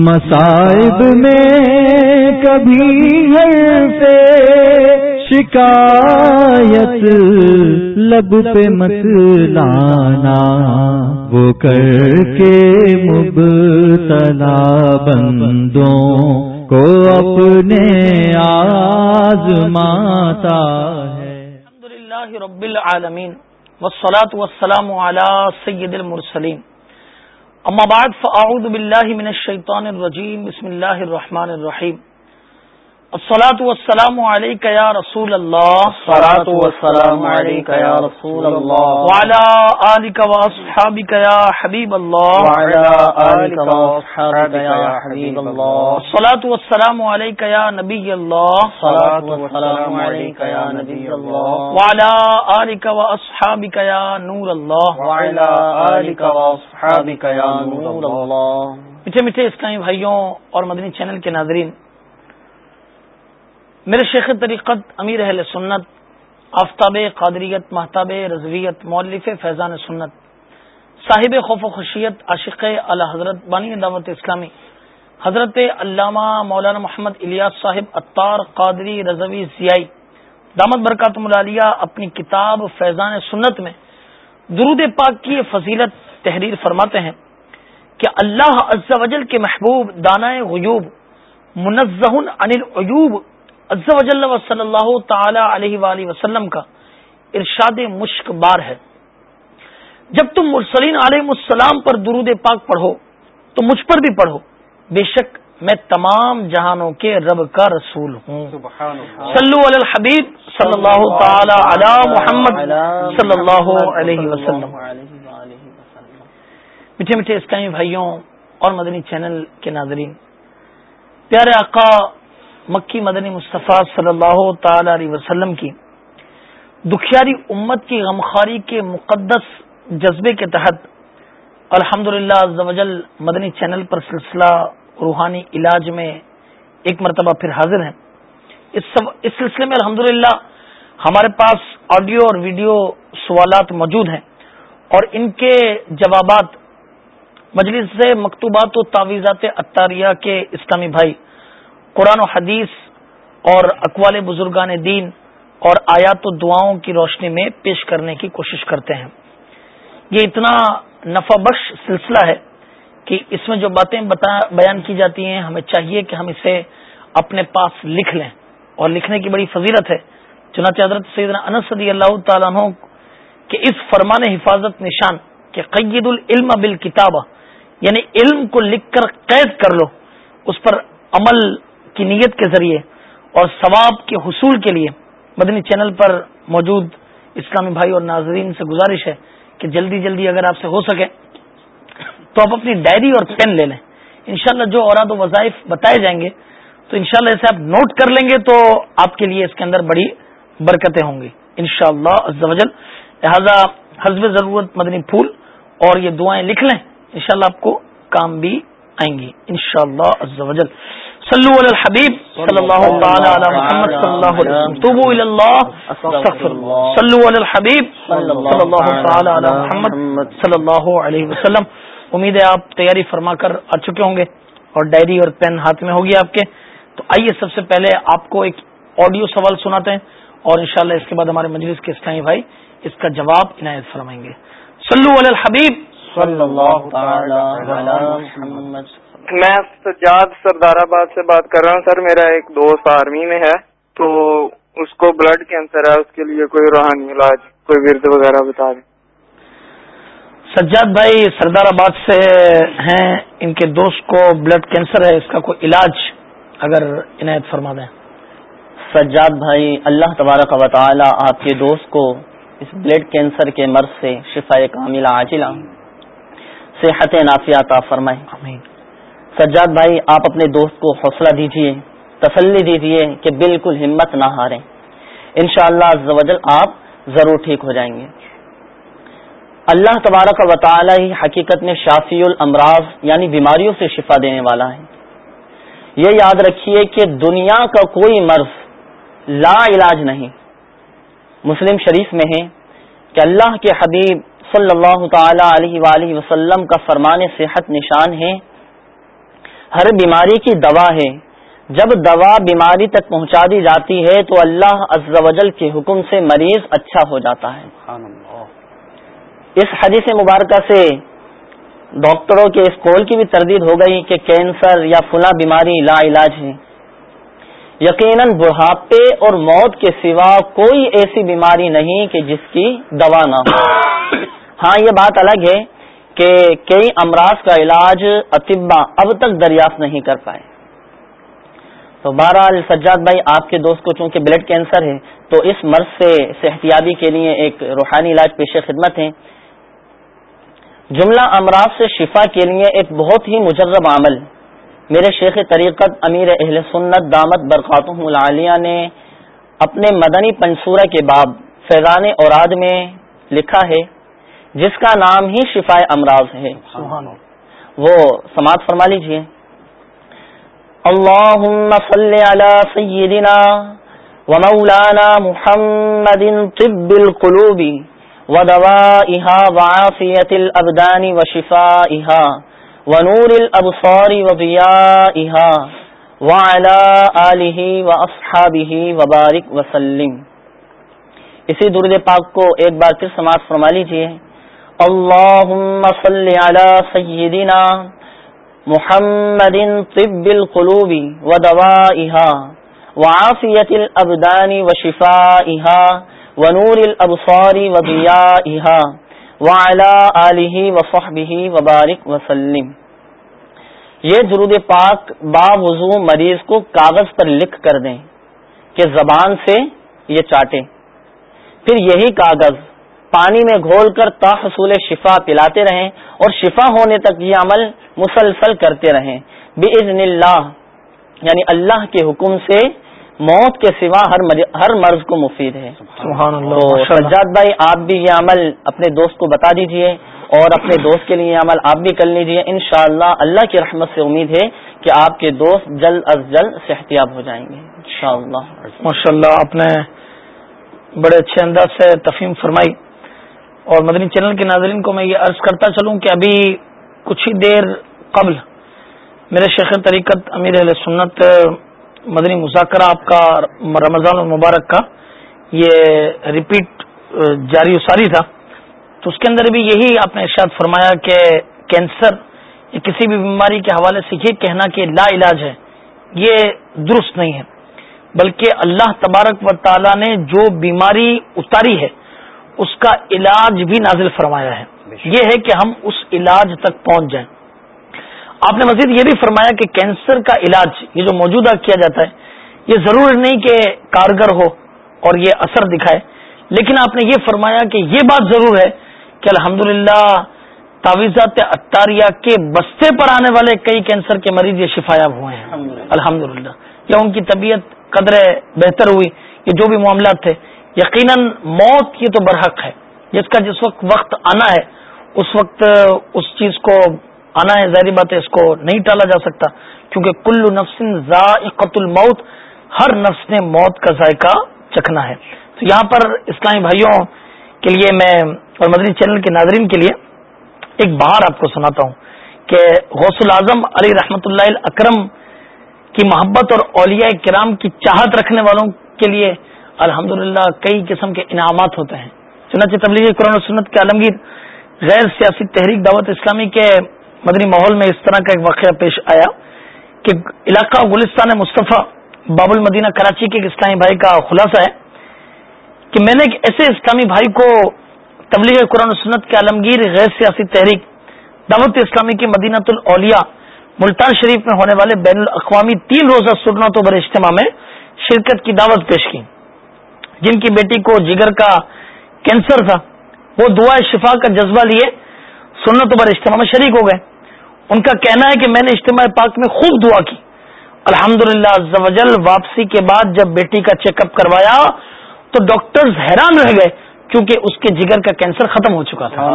مصائب میں کبھی سے شکایت لب پہ مت لانا۔ وہ کر کے مبتلا بندوں کو اپنے آزماتا ہے۔ الحمد للہ رب العالمین، والصلاة والسلام على سید المرسلین۔ اما بعد فاعوذ باللہ من الشیطان الرجیم بسم اللہ الرحمن الرحیم۔ الصلاة والسلام علیک یا رسول اللہ الصلاة والسلام علیک یا رسول اللہ وعلى آلک واصحابک یا حبیب اللہ وعلى آلک واصحابک یا حبیب اللہ الصلاة والسلام علیک یا نبی اللہ الصلاة والسلام علیک یا نبی اللہ وعلى آلک واصحابک یا نور اللہ وعلى آلک واصحابک یا نور اللہ میٹھے میٹھے اسلامی بھائیوں اور مدنی چینل کے ناظرین میرے شیخ طریقت امیر اہل سنت، آفتاب قادریت محتاب رضویت مولف فیضان سنت، صاحب خوف و خشیت عاشق اعلی حضرت، بانی دعوت اسلامی، حضرت علامہ مولانا محمد الیاس صاحب اطار قادری رضوی ضیائی دامت برکات ملالیہ اپنی کتاب فیضان سنت میں درود پاک کی فضیلت تحریر فرماتے ہیں کہ اللہ عز و جل کے محبوب، دانائے غیوب منزہ عن العیوب عز و جل و صلی اللہ تعالی علیہ وآلہ وسلم کا ارشاد مشک بار ہے۔ جب تم مرسلین علیہ السلام پر درود پاک پڑھو تو مجھ پر بھی پڑھو۔ بے شک میں تمام جہانوں کے رب کا رسول ہوں۔ صلو علی الحبیب صلی اللہ تعالی علی محمد۔ صلی اللہ علیہ وسلم۔ میٹھے میٹھے اسلامی بھائیوں اور مدنی چینل کے ناظرین پیارے آقا مکی مدنی مصطفیٰ صلی اللہ تعالی علیہ وسلم کی دکھیاری امت کی غمخاری کے مقدس جذبے کے تحت الحمد للہ مدنی چینل پر سلسلہ روحانی علاج میں ایک مرتبہ پھر حاضر ہیں۔ اس سلسلے میں الحمد ہمارے پاس آڈیو اور ویڈیو سوالات موجود ہیں اور ان کے جوابات مجلس سے مکتوبات و تعویزات اطاریہ کے اسلامی بھائی قرآن و حدیث اور اقوال بزرگان دین اور آیات و دعاؤں کی روشنی میں پیش کرنے کی کوشش کرتے ہیں۔ یہ اتنا نفع بخش سلسلہ ہے کہ اس میں جو باتیں بیان کی جاتی ہیں، ہمیں چاہیے کہ ہم اسے اپنے پاس لکھ لیں۔ اور لکھنے کی بڑی فضیلت ہے۔ چنانچہ حضرت سیدنا انس صدی اللہ تعالیٰ عنہ کہ اس فرمان حفاظت نشان کہ قید العلم بال یعنی علم کو لکھ کر قید کر لو، اس پر عمل کی نیت کے ذریعے اور ثواب کے حصول کے لیے مدنی چینل پر موجود اسلامی بھائی اور ناظرین سے گزارش ہے کہ جلدی جلدی اگر آپ سے ہو سکے تو آپ اپنی ڈائری اور پین لے لیں۔ انشاءاللہ جو اوراد و وظائف بتائے جائیں گے تو انشاءاللہ شاء آپ نوٹ کر لیں گے تو آپ کے لیے اس کے اندر بڑی برکتیں ہوں گی۔ ان شاء اللہ لہذا حزب ضرورت مدنی پھول اور یہ دعائیں لکھ لیں، انشاءاللہ آپ کو کام بھی آئیں گی۔ ان شاء اللہ صلو علی الحبیب صلی اللہ تعالی علی محمد صلی اللہ علیہ وسلم. توبو الی اللہ. استغفر صلو علی الحبیب صلی اللہ تعالی علی محمد. صلی اللہ علیہ وسلم. امید ہے آپ تیاری فرما کر آ چکے ہوں گے اور ڈائری اور پین ہاتھ میں ہوگی آپ کے. تو آئیے سب سے پہلے آپ کو ایک آڈیو سوال سناتے ہیں اور انشاءاللہ اس کے بعد ہمارے مجلس کے اسلامی بھائی اس کا جواب عنایت فرمائیں گے. صلو علی الحبیب. صلی اللہ تعالی علی محمد. میں سجاد سردار آباد سے بات کر رہا ہوں سر میرا ایک دوست آرمی میں ہے تو اس کو بلڈ کینسر ہے اس کے لیے کوئی روحانی علاج کوئی ورد وغیرہ بتا دیں۔ سجاد بھائی سردار آباد سے ہیں ان کے دوست کو بلڈ کینسر ہے اس کا کوئی علاج اگر عنایت فرما دیں۔ سجاد بھائی اللہ تبارک و تعالی آپ کے دوست کو اس بلڈ کینسر کے مرض سے شفا کاملہ عاجلہ صحت نافیات فرمائے۔ آمین۔ سجاد بھائی، آپ اپنے دوست کو حوصلہ دیجیے تسلی دیجیے کہ بالکل ہمت نہ ہاریں۔ انشاءاللہ شاء اللہ آپ ضرور ٹھیک ہو جائیں گے۔ اللہ تبارک و تعالی ہی حقیقت میں شافی الامراض یعنی بیماریوں سے شفا دینے والا ہے۔ یہ یاد رکھیے کہ دنیا کا کوئی مرض لا علاج نہیں۔ مسلم شریف میں ہے کہ اللہ کے حبیب صلی اللہ تعالی علیہ وآلہ وسلم کا فرمان صحت نشان ہے۔ ہر بیماری کی دوا ہے جب دوا بیماری تک پہنچا دی جاتی ہے تو اللہ عز و جل کے حکم سے مریض اچھا ہو جاتا ہے۔ اس حدیث مبارکہ سے ڈاکٹروں کے اس قول کی بھی تردید ہو گئی کہ کینسر یا فلاں بیماری لا علاج ہے۔ یقیناً بڑھاپے اور موت کے سوا کوئی ایسی بیماری نہیں کہ جس کی دوا نہ ہو۔ ہاں یہ بات الگ ہے۔ کہ کئی امراض کا علاج اطبا اب تک دریافت نہیں کر پائے۔ تو بہرحال سجاد بھائی، آپ کے دوست کو چونکہ بلڈ کینسر ہے، تو اس مرض سے صحتیابی کے لیے ایک روحانی علاج پیش خدمت ہے جملہ امراض سے شفا کے لیے ایک بہت ہی مجرب عمل۔ میرے شیخ طریقت امیر اہل سنت دامت برقاتم العالیہ نے اپنے مدنی پنصورہ کے باب فیضان اوراد میں لکھا ہے جس کا نام ہی شفا امراض ہے۔ وہ سماعت فرما لیجیے اللهم صل على سيدنا ومولانا محمد طب القلوب ودوائها وعافية الأبدان وشفائها ونور الابصار وضيائها وعلى آله واصحابه وبارك وسلم اسی درود پاک کو ایک بار پھر سماعت فرما لیجیے۔ اللهم صل على سيدنا محمد طب القلوب ودوائها وعافية الابدان وشفائها ونور الابصار وضيائها وعلى آله وصحبه وبارك وسلم۔ یہ درود پاک با وضو مریض کو کاغذ پر لکھ کر دیں کہ زبان سے یہ چاٹیں۔ پھر یہی کاغذ پانی میں گھول کر تاحصول شفا پلاتے رہیں اور شفا ہونے تک یہ عمل مسلسل کرتے رہیں۔ بزن اللہ یعنی اللہ کے حکم سے موت کے سوا ہر ہر مرض کو مفید ہے۔ سجاد بھائی آپ بھی یہ عمل اپنے دوست کو بتا دیجیے اور اپنے دوست کے لیے یہ عمل آپ بھی کر لیجیے۔ انشاءاللہ اللہ کی رحمت سے امید ہے کہ آپ کے دوست جلد از جلد صحتیاب ہو جائیں گے۔ انشاءاللہ۔ ماشاء اللہ آپ نے بڑے اچھے انداز سے تفہیم فرمائی۔ اور مدنی چینل کے ناظرین کو میں یہ عرض کرتا چلوں کہ ابھی کچھ ہی دیر قبل میرے شیخ طریقت امیر علیہ سنت، مدنی مذاکرہ آپ کا رمضان المبارک کا، یہ ریپیٹ جاری و ساری تھا۔ تو اس کے اندر بھی یہی آپ نے ارشاد فرمایا کہ کینسر یا کسی بھی بیماری کے حوالے سے یہ کہنا کہ لا علاج ہے، یہ درست نہیں ہے۔ بلکہ اللہ تبارک و تعالی نے جو بیماری اتاری ہے اس کا علاج بھی نازل فرمایا ہے۔ یہ ہے کہ ہم اس علاج تک پہنچ جائیں۔ آپ نے مزید یہ بھی فرمایا کہ کینسر کا علاج یہ جو موجودہ کیا جاتا ہے یہ ضرور نہیں کہ کارگر ہو اور یہ اثر دکھائے۔ لیکن آپ نے یہ فرمایا کہ یہ بات ضرور ہے کہ الحمد للہ تعویذات اطاریہ کے بستے پر آنے والے کئی کینسر کے مریض یہ شفایاب ہوئے ہیں۔ الحمد للہ یا ان کی طبیعت قدر بہتر ہوئی یہ جو بھی معاملات تھے یقیناً موت یہ تو برحق ہے۔ جس کا جس وقت وقت آنا ہے، اس وقت اس چیز کو آنا ہے، ظاہری بات ہے، اس کو نہیں ٹالا جا سکتا۔ کیونکہ کل نفس ذائقت الموت، ہر نفس نے موت کا ذائقہ چکھنا ہے۔ تو یہاں پر اسلامی بھائیوں کے لیے میں اور مدنی چینل کے ناظرین کے لیے ایک بار آپ کو سناتا ہوں کہ غوث العظم علی رحمت اللہ اکرم کی محبت اور اولیاء کرام کی چاہت رکھنے والوں کے لیے الحمد کئی قسم کے انعامات ہوتے ہیں۔ چنانچہ تبلیغ قرآن و سنت کے عالمگیر غیر سیاسی تحریک دعوت اسلامی کے مدنی ماحول میں اس طرح کا ایک واقعہ پیش آیا کہ علاقہ گلستان مصطفیٰ باب المدینہ کراچی کے ایک اسلامی بھائی کا خلاصہ ہے کہ میں نے ایک ایسے اسلامی بھائی کو تبلیغ قرآن و سنت کے عالمگیر غیر سیاسی تحریک دعوت اسلامی کے مدینہ الاولیاء ملتان شریف میں ہونے والے بین الاقوامی تین روزہ سرنا تو بر اجتماع میں شرکت کی دعوت پیش کی۔ جن کی بیٹی کو جگر کا کینسر تھا وہ دعا شفا کا جذبہ لیے سنت بر اجتماع میں شریک ہو گئے۔ ان کا کہنا ہے کہ میں نے اجتماع پاک میں خوب دعا کی۔ الحمد للہ واپسی کے بعد جب بیٹی کا چیک اپ کروایا تو ڈاکٹرز حیران رہ گئے کیونکہ اس کے جگر کا کینسر ختم ہو چکا تھا۔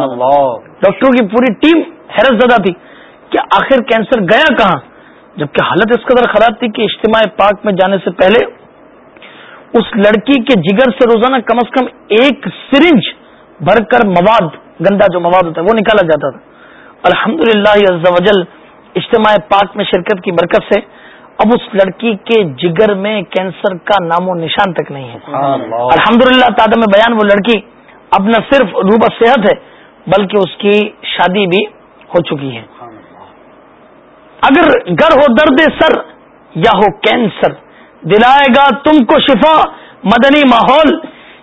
ڈاکٹروں کی پوری ٹیم حیرت زدہ تھی کہ آخر کینسر گیا کہاں؟ جبکہ حالت اس قدر خراب تھی کہ اجتماع پاک میں جانے سے پہلے اس لڑکی کے جگر سے روزانہ کم از کم ایک سرنج بھر کر مواد گندا جو مواد ہوتا ہے وہ نکالا جاتا تھا۔ الحمد للہ اجتماع پاک میں شرکت کی برکت سے اب اس لڑکی کے جگر میں کینسر کا نام و نشان تک نہیں ہے۔ الحمد للہ تعدم بیان وہ لڑکی اب نہ صرف روبہ صحت ہے بلکہ اس کی شادی بھی ہو چکی ہے۔ اگر گر ہو درد سر یا ہو کینسر دلائے گا تم کو شفا مدنی ماحول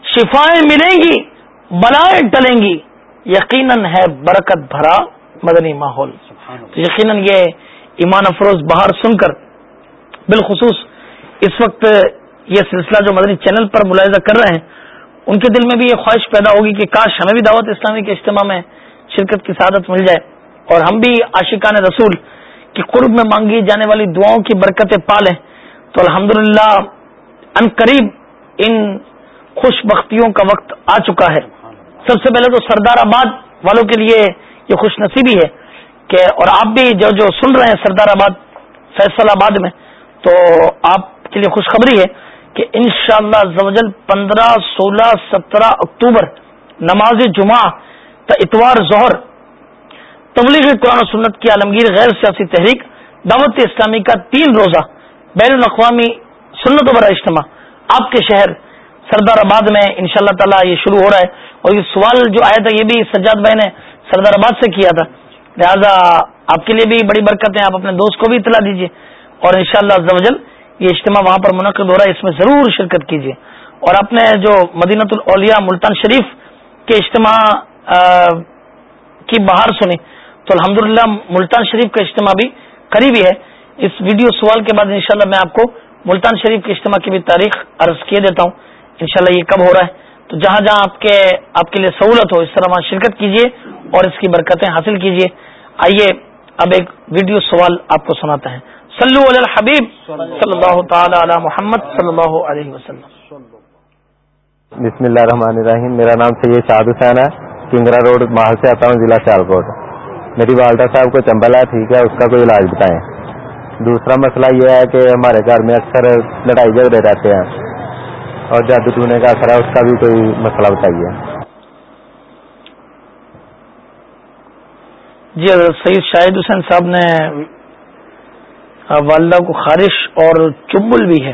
شفائیں ملیں گی بلائیں ٹلیں گی۔ یقیناً ہے برکت بھرا مدنی ماحول۔ یقیناً یہ ایمان افروز بہار سن کر بالخصوص اس وقت یہ سلسلہ جو مدنی چینل پر ملاحظہ کر رہے ہیں ان کے دل میں بھی یہ خواہش پیدا ہوگی کہ کاش ہمیں بھی دعوت اسلامی کے اجتماع میں شرکت کی سعادت مل جائے۔ اور ہم بھی عاشقان رسول کی قرب میں مانگی جانے والی دعاؤں کی برکتیں پالیں۔ تو الحمد للہ قریب ان خوش بختیوں کا وقت آ چکا ہے۔ سب سے پہلے تو سردار آباد والوں کے لیے یہ خوش نصیبی ہے کہ اور آپ بھی جو جو سن رہے ہیں سردار آباد، فیصل آباد میں، تو آپ کے لیے خوشخبری ہے کہ انشاءاللہ شاء اللہ پندرہ، سولہ، سترہ اکتوبر نماز جمعہ تا اتوار ظہر تبلیغ قرآن و سنت کی عالمگیر غیر سیاسی تحریک، دعوت اسلامی کا تین روزہ بین الاقوامی سنت برا اجتماع۔ آپ کے شہر سردار آباد میں ان شاء اللہ تعالیٰ یہ شروع ہو رہا ہے اور یہ سوال جو آیا تھا یہ بھی سجاد بھائی نے سردار آباد سے کیا تھا۔ لہذا آپ کے لیے بھی بڑی برکت ہے آپ اپنے دوست کو بھی اطلاع دیجیے اور ان شاء اللہ یہ اجتماع وہاں پر منعقد ہو رہا ہے، اس میں ضرور شرکت کیجیے اور اپنے جو مدینت الاولیاء ملتان شریف کے اجتماع کی بہار سنی، تو الحمد ملتان شریف کا اجتماع بھی قریبی ہے۔ اس ویڈیو سوال کے بعد انشاءاللہ میں آپ کو ملتان شریف کے اجتماع کی بھی تاریخ عرض کیے دیتا ہوں۔ انشاءاللہ یہ کب ہو رہا ہے؟ تو جہاں جہاں آپ کے آپ کے لیے سہولت ہو، اس طرح وہاں شرکت کیجیے اور اس کی برکتیں حاصل کیجیے آئیے اب ایک ویڈیو سوال آپ کو سناتا ہے۔ صلو علی الحبیب صلی اللہ تعالی علی محمد صلی اللہ علیہ وسلم۔ بسم اللہ الرحمن الرحیم۔ میرا نام سید شاد حسین ہے۔ کنگرا روڈ محل سے آتا ہوں، ضلع سیالکوٹ۔ میری والدہ صاحب کو چمبل ہے، ٹھیک ہے، اس کا کوئی علاج بتائیں۔ دوسرا مسئلہ یہ ہے کہ ہمارے گھر میں اکثر لڑائی جھگڑے رہتے ہیں اور جادو ٹونے کا اثر ہے اس کا بھی کوئی مسئلہ بتائیے۔ جی سید شاہد حسین صاحب نے والدہ کو خارش اور چبل بھی ہے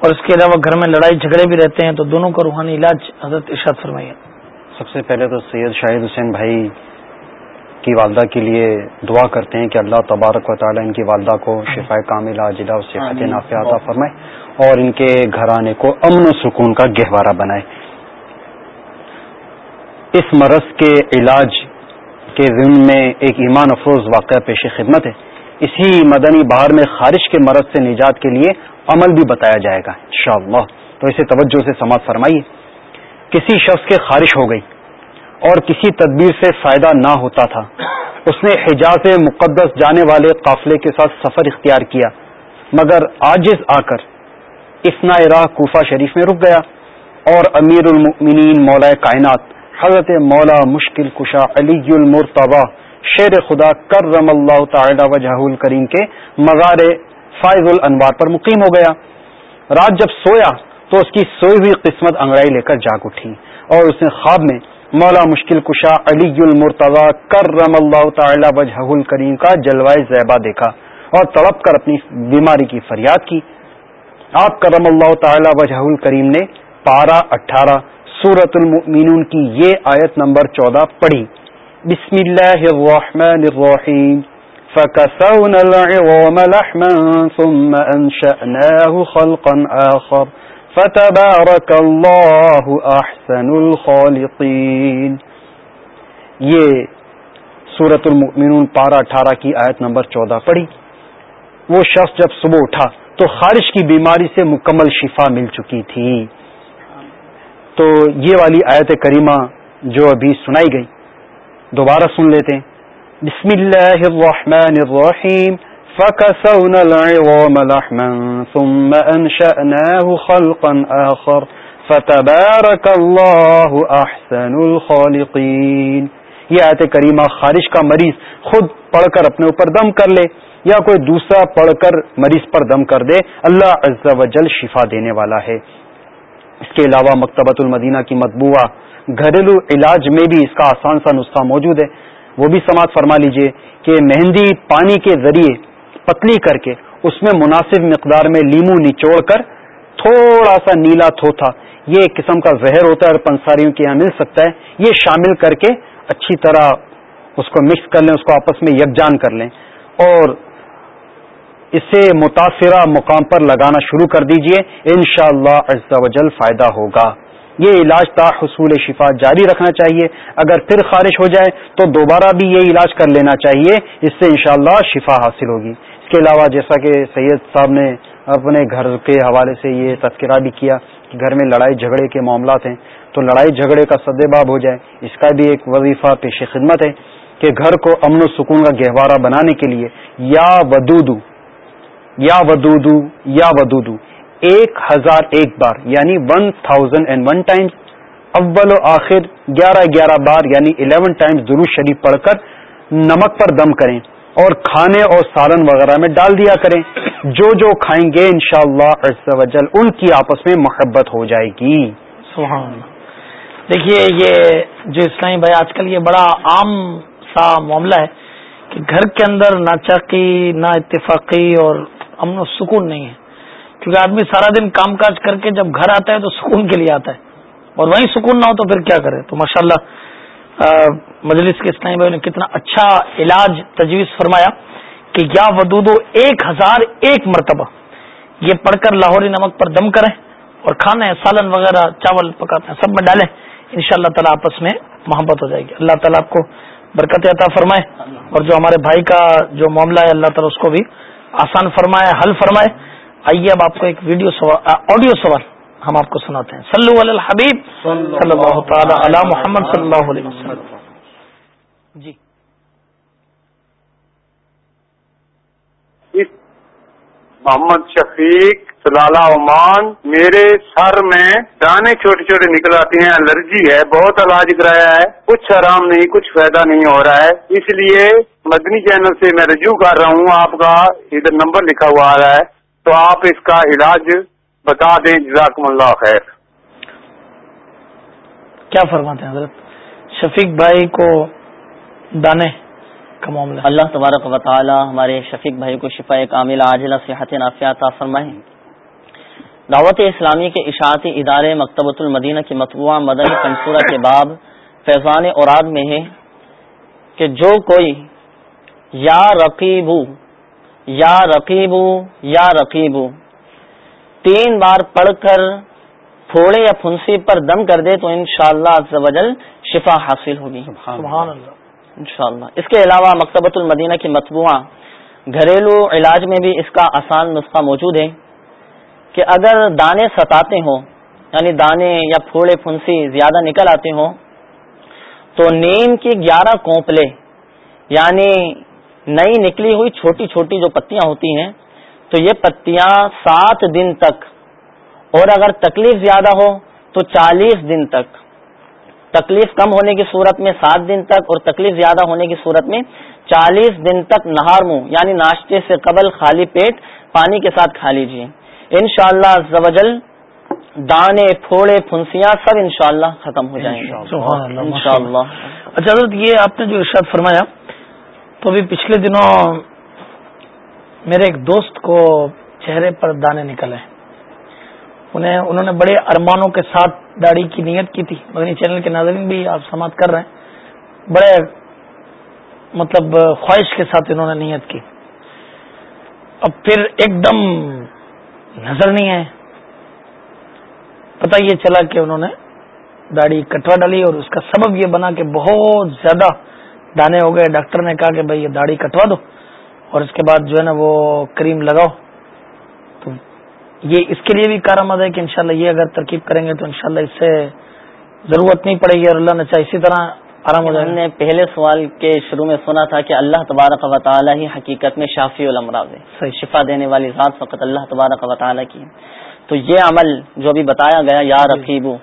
اور اس کے علاوہ گھر میں لڑائی جھگڑے بھی رہتے ہیں تو دونوں کا روحانی علاج حضرت ارشاد فرمائیے۔ سب سے پہلے تو سید شاہد حسین بھائی کی والدہ کے لیے دعا کرتے ہیں کہ اللہ تبارک و تعالی ان کی والدہ کو شفا کاملہ جلا صحت نافیات فرمائے اور ان کے گھرانے کو امن و سکون کا گہوارہ بنائے۔ اس مرض کے علاج کے ضمن میں ایک ایمان افروز واقعہ پیش خدمت ہے۔ اسی مدنی بہار میں خارش کے مرض سے نجات کے لیے عمل بھی بتایا جائے گا انشاءاللہ۔ تو اسے توجہ سے سماعت فرمائیے۔ کسی شخص کے خارش ہو گئی۔ اور کسی تدبیر سے فائدہ نہ ہوتا تھا۔ اس نے حجاز مقدس جانے والے قافلے کے ساتھ سفر اختیار کیا، مگر آجز آ کر اسنا راہ کوفہ شریف میں رک گیا اور امیر المؤمنین مولا کائنات، حضرت مولا مشکل کشا علی المرتبہ شیر خدا کرم اللہ تعالی وجہ الکریم کے مزار فائز الانوار پر مقیم ہو گیا۔ رات جب سویا تو اس کی سوئی ہوئی قسمت انگڑائی لے کر جاگ اٹھی اور اس نے خواب میں مولا مشکل کشا علی المرتضی کرم اللہ تعالی وجہ الکریم کا جلوائے زیبہ دیکھا اور تڑپ کر اپنی بیماری کی فریاد کی۔ آپ کرم اللہ تعالی وجہ الکریم نے پارہ اٹھارہ سورت المؤمنون کی یہ آیت نمبر چودہ پڑھی۔ بسم الله الرحمن الرحيم فكسونا العظام لحما ثم أنشأناه خلقا آخر۔ فتبارك الله أحسن الخالقين یہ سورة المؤمنون پارہ اٹھارہ کی آیت نمبر چودہ پڑھی۔ وہ شخص جب صبح اٹھا تو خارش کی بیماری سے مکمل شفا مل چکی تھی۔ تو یہ والی آیت کریمہ جو ابھی سنائی گئی، دوبارہ سن لیتے ہیں۔ بسم اللہ الرحمن الرحیم۔ فكسونا العظام لحما ثم انشأناه خلقا آخر فتبارك الله احسن الخالقین یہ آیت کریمہ خارش کا مریض خود پڑھ کر اپنے اوپر دم کر لے یا کوئی دوسرا پڑھ کر مریض پر دم کر دے، اللہ عز و جل شفا دینے والا ہے۔ اس کے علاوہ مکتبۃ المدینہ کی مطبوعہ گھریلو علاج میں بھی اس کا آسان سا نسخہ موجود ہے۔ وہ بھی سماعت فرما لیجیے کہ مہندی پانی کے ذریعے پتلی کر کے اس میں مناسب مقدار میں لیمو نچوڑ کر تھوڑا سا نیلا تھوتھا، یہ ایک قسم کا زہر ہوتا ہے اور پنساریوں کے یہاں مل سکتا ہے۔ یہ شامل کر کے اچھی طرح اس کو مکس کر لیں، اس کو آپس میں یکجان کر لیں۔ اور اسے متاثرہ مقام پر لگانا شروع کر دیجیے۔ انشاءاللہ شاء اللہ فائدہ ہوگا۔ یہ علاج تا حصول شفا جاری رکھنا چاہیے۔ اگر پھر خارش ہو جائے تو دوبارہ بھی یہ علاج کر لینا چاہیے۔ اس سے انشاءاللہ شفا حاصل ہوگی۔ اس کے علاوہ جیسا کہ سید صاحب نے اپنے گھر کے حوالے سے یہ تذکرہ بھی کیا کہ گھر میں لڑائی جھگڑے کے معاملات ہیں، تو لڑائی جھگڑے کا سدے باب ہو جائے، اس کا بھی ایک وظیفہ پیش خدمت ہے کہ گھر کو امن و سکون کا گہوارہ بنانے کے لیے یا ودودو یا ودودو یا ودودو، ایک ہزار ایک بار یعنی one thousand and one Times اول و آخر، گیارہ گیارہ بار یعنی الیون ٹائمز درو شریف پڑھ کر نمک پر دم کریں۔ اور کھانے اور سالن وغیرہ میں ڈال دیا کریں۔ جو جو کھائیں گے انشاءاللہ شاء اللہ ان کی آپس میں محبت ہو جائے گی۔ سبحان دیکھیے، یہ جو اسلامی بھائی آج کل یہ بڑا عام سا معاملہ ہے کہ گھر کے اندر نہ چاقی نہ اتفاقی اور امن و سکون نہیں ہے۔ کیونکہ آدمی سارا دن کام کاج کر کے جب گھر آتا ہے تو سکون کے لیے آتا ہے۔ اور وہیں سکون نہ ہو تو پھر کیا کرے؟ تو ماشاء اللہ مجلس کے اسلامی بھائی نے کتنا اچھا علاج تجویز فرمایا کہ یا ودودو ایک ہزار ایک مرتبہ یہ پڑھ کر لاہوری نمک پر دم کریں اور کھانے سالن وغیرہ، چاول پکاتے ہیں، سب میں ڈالیں ان شاء اللہ تعالیٰ آپس میں محبت ہو جائے گی۔ اللہ تعالیٰ آپ کو برکت عطا فرمائے اور جو ہمارے بھائی کا جو معاملہ ہے، اللہ تعالیٰ اس کو بھی آسان فرمائے، حل فرمائے۔ آئیے اب آپ کو ایک ویڈیو سوال آڈیو سوال ہم آپ کو سناتے ہیں۔ صلو علی الحبیب، صلی اللہ تعالی علی محمد صلی اللہ علیہ وسلم۔ جی۔ محمد شفیق سلالہ عمان میرے سر میں دانے چھوٹے چھوٹے نکل آتے ہیں الرجی ہے بہت علاج کرایا ہے کچھ آرام نہیں کچھ فائدہ نہیں ہو رہا ہے۔ اس لیے مدنی چینل سے میں رجوع کر رہا ہوں آپ کا ادھر نمبر لکھا ہوا آ رہا ہے تو آپ اس کا علاج بتا دیں جزاکم اللہ خیر۔ کیا فرماتے ہیں حضرت؟ شفیق بھائی کو دانے۔ کا معاملہ اللہ تبارک و تعالی ہمارے شفیق بھائی کو شفا کامل عاجلہ صحت نافیات فرمائیں دعوت اسلامی کے اشاعتی ادارے مکتبۃ المدینہ کی مطبوعہ مدنی پنصورہ کے باب فیضان اوراد میں ہے کہ جو کوئی یا رقیبو یا رقیبو یا رقیبو تین بار پڑھ کر پھوڑے یا پھنسی پر دم کر دے تو انشاءاللہ شاء اللہ شفا حاصل ہوگی۔ سبحان اللہ۔ انشاءاللہ۔ اس کے علاوہ مکتبۃ المدینہ کی مطبوعہ، گھریلو علاج میں بھی اس کا آسان نسخہ موجود ہے کہ اگر دانے ستاتے ہوں یعنی دانے یا پھوڑے پھنسی زیادہ نکل آتے ہوں، تو نیم کی گیارہ کوپلے یعنی نئی نکلی ہوئی چھوٹی چھوٹی جو پتیاں ہوتی ہیں، تو یہ پتیاں سات دن تک، اور اگر تکلیف زیادہ ہو، تو چالیس دن تک۔ تکلیف کم ہونے کی صورت میں سات دن تک اور تکلیف زیادہ ہونے کی صورت میں چالیس دن تک نہار منہ یعنی ناشتے سے قبل خالی پیٹ پانی کے ساتھ کھا لیجیے ان شاء اللہ دانے پھوڑے پھنسیاں سب انشاءاللہ ختم ہو جائیں گے۔ اچھا حضرت یہ آپ نے جو ارشاد فرمایا تو ابھی پچھلے دنوں میرے ایک دوست کو چہرے پر دانے نکلے۔ انہیں انہوں نے بڑے ارمانوں کے ساتھ داڑھی کی نیت کی تھی۔ مدنی چینل کے ناظرین بھی آپ سماعت کر رہے ہیں۔ بڑے مطلب خواہش کے ساتھ انہوں نے نیت کی۔ اب پھر ایک دم نظر نہیں آئے۔ پتہ یہ چلا کہ انہوں نے داڑھی کٹوا ڈالی اور اس کا سبب یہ بنا کہ بہت زیادہ دانے ہو گئے۔ ڈاکٹر نے کہا کہ بھائی یہ داڑھی کٹوا دو اور اس کے بعد جو ہے نا وہ کریم لگاؤ۔ یہ اس کے لیے بھی کارآمد ہے کہ انشاءاللہ یہ اگر ترکیب کریں گے تو انشاءاللہ اس سے ضرورت نہیں پڑے گی اور اللہ نے چاہے اسی طرح آرام ہو جائے۔ ہم نے پہلے سوال کے شروع میں سنا تھا کہ اللہ تبارک و تعالی ہی حقیقت میں شافی الامراض ہے شفا دینے والی ذات فقط اللہ تبارک و تعالی کی تو یہ عمل جو ابھی بتایا گیا یا جی۔ رقیبو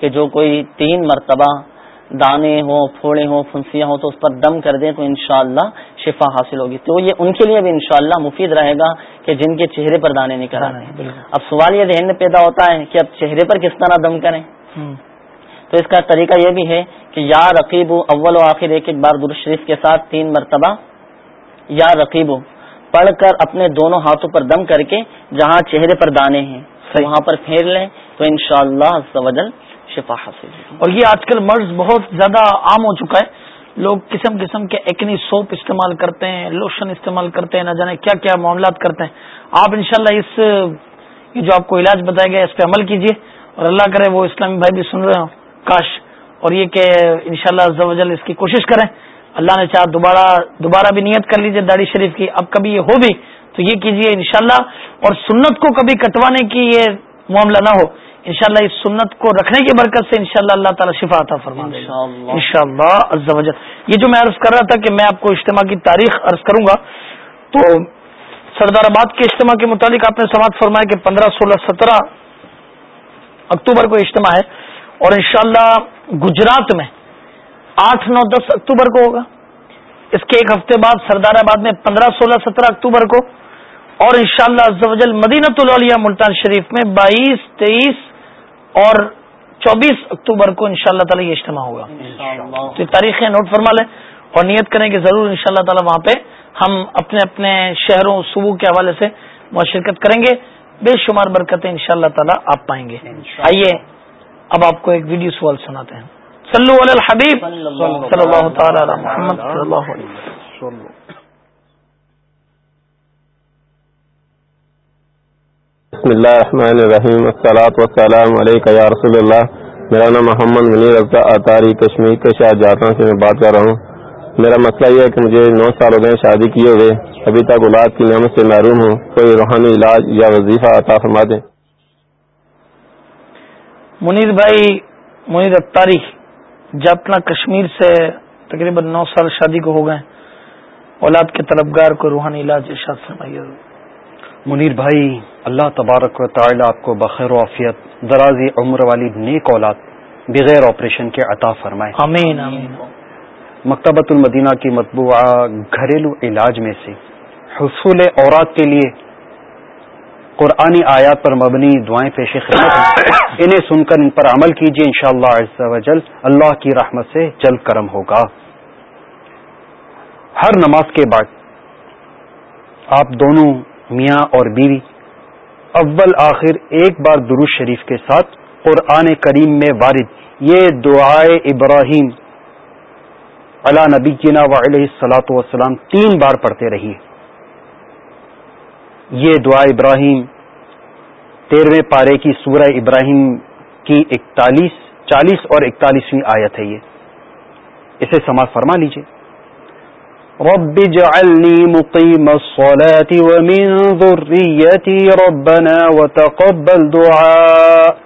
کہ جو کوئی تین مرتبہ دانے ہوں پھوڑے ہوں پھنسیاں ہوں تو اس پر دم کر دیں تو انشاءاللہ شفا حاصل ہوگی تو یہ ان کے لیے بھی انشاءاللہ مفید رہے گا کہ جن کے چہرے پر دانے نکل رہے ہیں۔ اب سوال یہ ذہن میں پیدا ہوتا ہے کہ اب چہرے پر کس طرح دم کریں؟ تو اس کا طریقہ یہ بھی ہے کہ یا رقیب اول و آخر ایک ایک بار درست شریف کے ساتھ تین مرتبہ یا رقیب پڑھ کر اپنے دونوں ہاتھوں پر دم کر کے جہاں چہرے پر دانے ہیں وہاں پر پھیر لیں تو ان شاء اللہ شفا حاصل اور یہ آج کل مرض بہت زیادہ عام ہو چکا ہے۔ لوگ قسم قسم کے ایکنی سوپ استعمال کرتے ہیں، لوشن استعمال کرتے ہیں، نہ جانے کیا کیا معاملات کرتے ہیں۔ آپ انشاءاللہ اس، یہ جو آپ کو علاج بتایا گیا اس پہ عمل کیجیے اور اللہ کرے وہ اسلامی بھائی بھی سن رہے ہوں۔ کاش، اور یہ کہ انشاءاللہ شاء اللہ اس کی کوشش کریں۔ اللہ نے چاہ دوبارہ دوبارہ بھی نیت کر لیجیے داڑھی شریف کی۔ اب کبھی یہ ہو بھی تو یہ کیجیے انشاءاللہ۔ اور سنت کو کبھی کٹوانے کی یہ معاملہ نہ ہو۔ انشاءاللہ اس سنت کو رکھنے کی برکت سے انشاءاللہ اللہ تعالی شفا عطا فرما ان شاء اللہ یہ جو میں عرض کر رہا تھا کہ میں آپ کو اجتماع کی تاریخ عرض کروں گا تو سردار آباد کے اجتماع کے متعلق آپ نے سماعت فرمایا کہ پندرہ سولہ سترہ اکتوبر کو اجتماع ہے اور انشاءاللہ گجرات میں آٹھ نو دس اکتوبر کو ہوگا۔ اس کے ایک ہفتے بعد سردار آباد میں پندرہ سولہ سترہ اکتوبر کو اور انشاءاللہ شاء اللہ مدینت العلیہ ملتان شریف میں بائیس تیئیس اور چوبیس اکتوبر کو ان شاء اللہ تعالی یہ اجتماع ہوگا. تو یہ تاریخیں نوٹ فرما لیں اور نیت کریں کہ ضرور ان شاء اللہ تعالی وہاں پہ ہم اپنے اپنے شہروں صوبوں کے حوالے سے وہاں شرکت کریں گے۔ بے شمار برکتیں ان شاء اللہ تعالیٰ آپ پائیں گے۔ آئیے اب آپ کو ایک ویڈیو سوال سناتے ہیں۔ صلو علی الحبیب صلی اللہ تعالی علی محمد صلی اللہ علیہ وسلم۔ بسم اللہ الرحمن الرحیم السلاۃ والسلام علیکہ یا رسول اللہ۔ میرا نام محمد منیر رضا اطاری کشمیر کے شاہ جاتا سے میں بات کر رہا ہوں۔ میرا مسئلہ یہ ہے کہ مجھے نو سال ہو گئے شادی کیے ہوئے۔ ابھی تک اولاد کی نعمت سے محروم ہوں۔ کوئی روحانی علاج یا وظیفہ عطا فرما دیں۔ منیر بھائی، منیر اتاری اپنا کشمیر سے تقریباً نو سال شادی کو ہو گئے اولاد کے طلبگار کو روحانی علاج ارشاد فرمائیے۔ منیر بھائی اللہ تبارک و تعالی آپ کو بخیر و عافیت درازی عمر والی نیک اولاد بغیر آپریشن کے عطا فرمائے۔ آمین آمین۔ مکتبۃ المدینہ کی مطبوعہ گھریلو علاج میں سے حصول اورات کے لیے قرآنی آیات پر مبنی دعائیں پیش خدمت انہیں سن کر ان پر عمل کیجیے انشاءاللہ شاء اللہ اللہ کی رحمت سے جلد کرم ہوگا۔ ہر نماز کے بعد آپ دونوں میاں اور بیوی، اول آخر ایک بار درو شریف کے ساتھ قرآن کریم میں وارد۔ یہ دعائے ابراہیم۔ علا نبی جنا و علیہ السلاۃ وسلام تین بار پڑھتے رہیے۔ یہ دعا ابراہیم۔ تیرہویں پارے کی سورہ ابراہیم کی اکتالیس، چالیس اور اکتالیسویں آیت ہے یہ۔ اسے سماعت فرما لیجیے رب اجعلني مقيم الصلاة ومن ذريتي ربنا وتقبل دعاء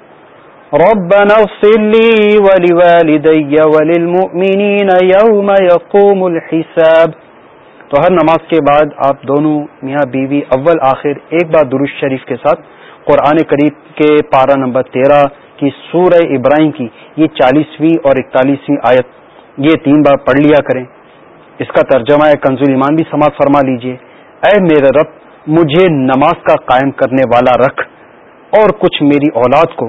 ربنا اغفر لي ولوالدي وللمؤمنين يوم يقوم الحساب تو ہر نماز کے بعد آپ دونوں میاں بیوی اول آخر ایک بار درست شریف کے ساتھ قرآن قریب کے پارہ نمبر تیرہ کی سورہ ابراہیم کی یہ چالیسویں اور اکتالیسویں آیت یہ تین بار پڑھ لیا کریں۔ اس کا ترجمہ ہے، کنزول ایمان بھی سماعت فرما لیجیے۔ اے میرے رب، مجھے نماز کا قائم کرنے والا رکھ اور کچھ میری اولاد کو۔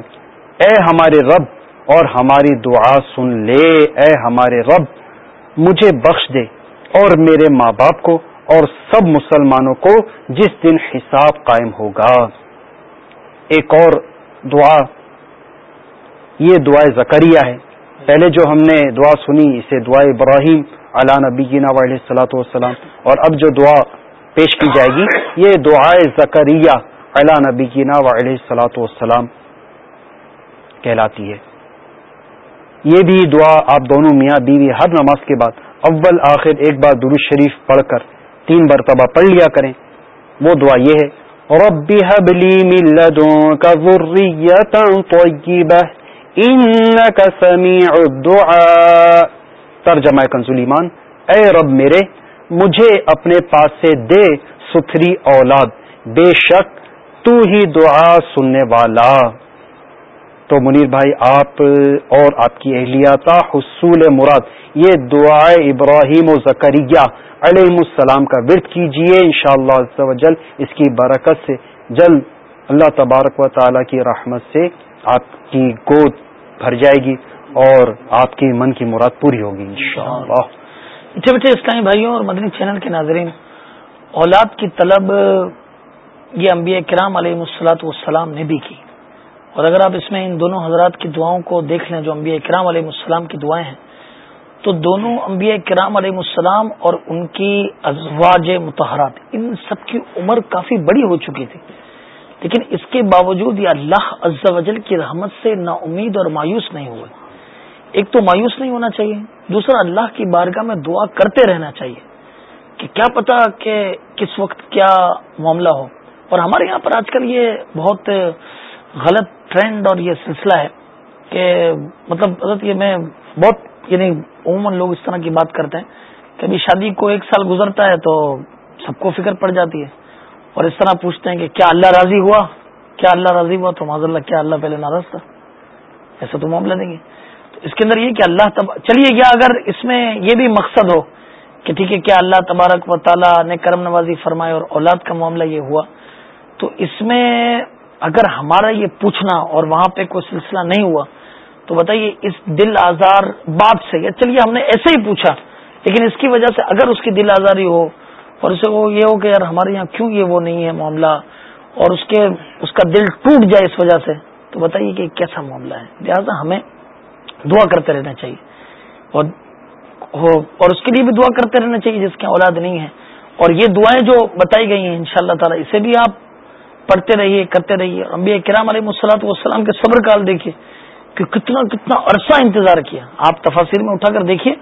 اے ہمارے رب، اور ہماری دعا سن لے۔ اے ہمارے رب، مجھے بخش دے۔ اور میرے ماں باپ کو اور سب مسلمانوں کو جس دن حساب قائم ہوگا۔ ایک اور دعا، یہ دعا زکریہ ہے۔ پہلے جو ہم نے دعا سنی، اسے دعا ابراہیم۔ علا نبی جینا علیہ السلاۃ والسلام۔ اور اب جو دعا پیش کی جائے گی، یہ دعائے زکریہ علا نبی جینا علیہ السلاۃ والسلام کہلاتی ہے۔ یہ بھی دعا آپ دونوں میاں بیوی ہر نماز کے بعد اول، آخر، ایک بار درو شریف پڑھ کر تین مرتبہ پڑھ لیا کریں۔ وہ دعا یہ ہے، ربی حبلی سمیع الدعاء۔ ترجمہ کنزولیمان اے رب میرے، مجھے اپنے پاس سے دے ستھری اولاد، بے شک تو ہی دعا سننے والا۔ تو منیر بھائی، آپ اور آپ کی اہلیہ حصول مراد، یہ دعائے ابراہیم و زکریہ علیہ السلام کا ورد کیجیے ان شاء اللہ اس کی برکت سے جلد اللہ تبارک و تعالی کی رحمت سے آپ کی گود بھر جائے گی۔ اور آپ کی من کی مراد پوری ہوگی انشاءاللہ۔ اچھے بچے، اسلامی بھائیوں اور مدنی چینل کے ناظرین، اولاد کی طلب، یہ انبیاء کرام علیہ مسلاط والسلام نے بھی کی۔ اور اگر آپ اس میں ان دونوں حضرات کی دعاؤں کو دیکھ لیں، جو انبیاء کرام علیہ السلام کی دعائیں ہیں، تو دونوں انبیاء کرام علیہ السلام اور ان کی ازواج متحرات ان سب کی عمر کافی بڑی ہو چکی تھی۔ لیکن اس کے باوجود یہ اللہ عز و جل کی رحمت سے نا امید اور مایوس نہیں ہوئے۔ ایک تو مایوس نہیں ہونا چاہیے، دوسرا اللہ کی بارگاہ میں دعا کرتے رہنا چاہیے کہ کیا پتا کہ کس وقت کیا معاملہ ہو۔ اور ہمارے یہاں پر آج کل یہ بہت غلط ٹرینڈ اور یہ سلسلہ ہے کہ مطلب حضرت یہ میں بہت یعنی عموماً لوگ اس طرح کی بات کرتے ہیں کہ ابھی شادی کو ایک سال گزرتا ہے تو سب کو فکر پڑ جاتی ہے۔ اور اس طرح پوچھتے ہیں کہ کیا اللہ راضی ہوا؟ کیا اللہ راضی ہوا؟ تو معذ اللہ، کیا اللہ پہلے ناراض تھا؟ ایسا تو معاملہ نہیں ہے۔ اس کے اندر یہ کہ اللہ تب چلیے، یا اگر اس میں یہ بھی مقصد ہو کہ ٹھیک ہے کیا اللہ تبارک و تعالیٰ نے کرم نوازی فرمائے اور اولاد کا معاملہ یہ ہوا، تو اس میں اگر ہمارا یہ پوچھنا اور وہاں پہ کوئی سلسلہ نہیں ہوا، تو بتائیے اس دل آزار بات سے، یا چلیے، ہم نے ایسے ہی پوچھا، لیکن اس کی وجہ سے اگر اس کی دل آزاری ہو اور اسے وہ یہ ہو کہ یار ہمارے یہاں کیوں یہ وہ نہیں ہے معاملہ اور اس کے اس کا دل ٹوٹ جائے اس وجہ سے، تو بتائیے کہ کیسا معاملہ ہے؟ لہٰذا ہمیں دعا کرتے رہنا چاہیے۔ اور اور اس کے لیے بھی دعا کرتے رہنا چاہیے جس کی اولاد نہیں ہے اور یہ دعائیں جو بتائی گئی ہیں، انشاءاللہ شاء اللہ تعالیٰ، اسے بھی آپ پڑھتے رہیے، کرتے رہیے۔ انبیاء کرام علیہ مسلاط والسلام کے صبر کال دیکھیے کہ کتنا کتنا عرصہ انتظار کیا۔ آپ تفاصر میں اٹھا کر دیکھیے،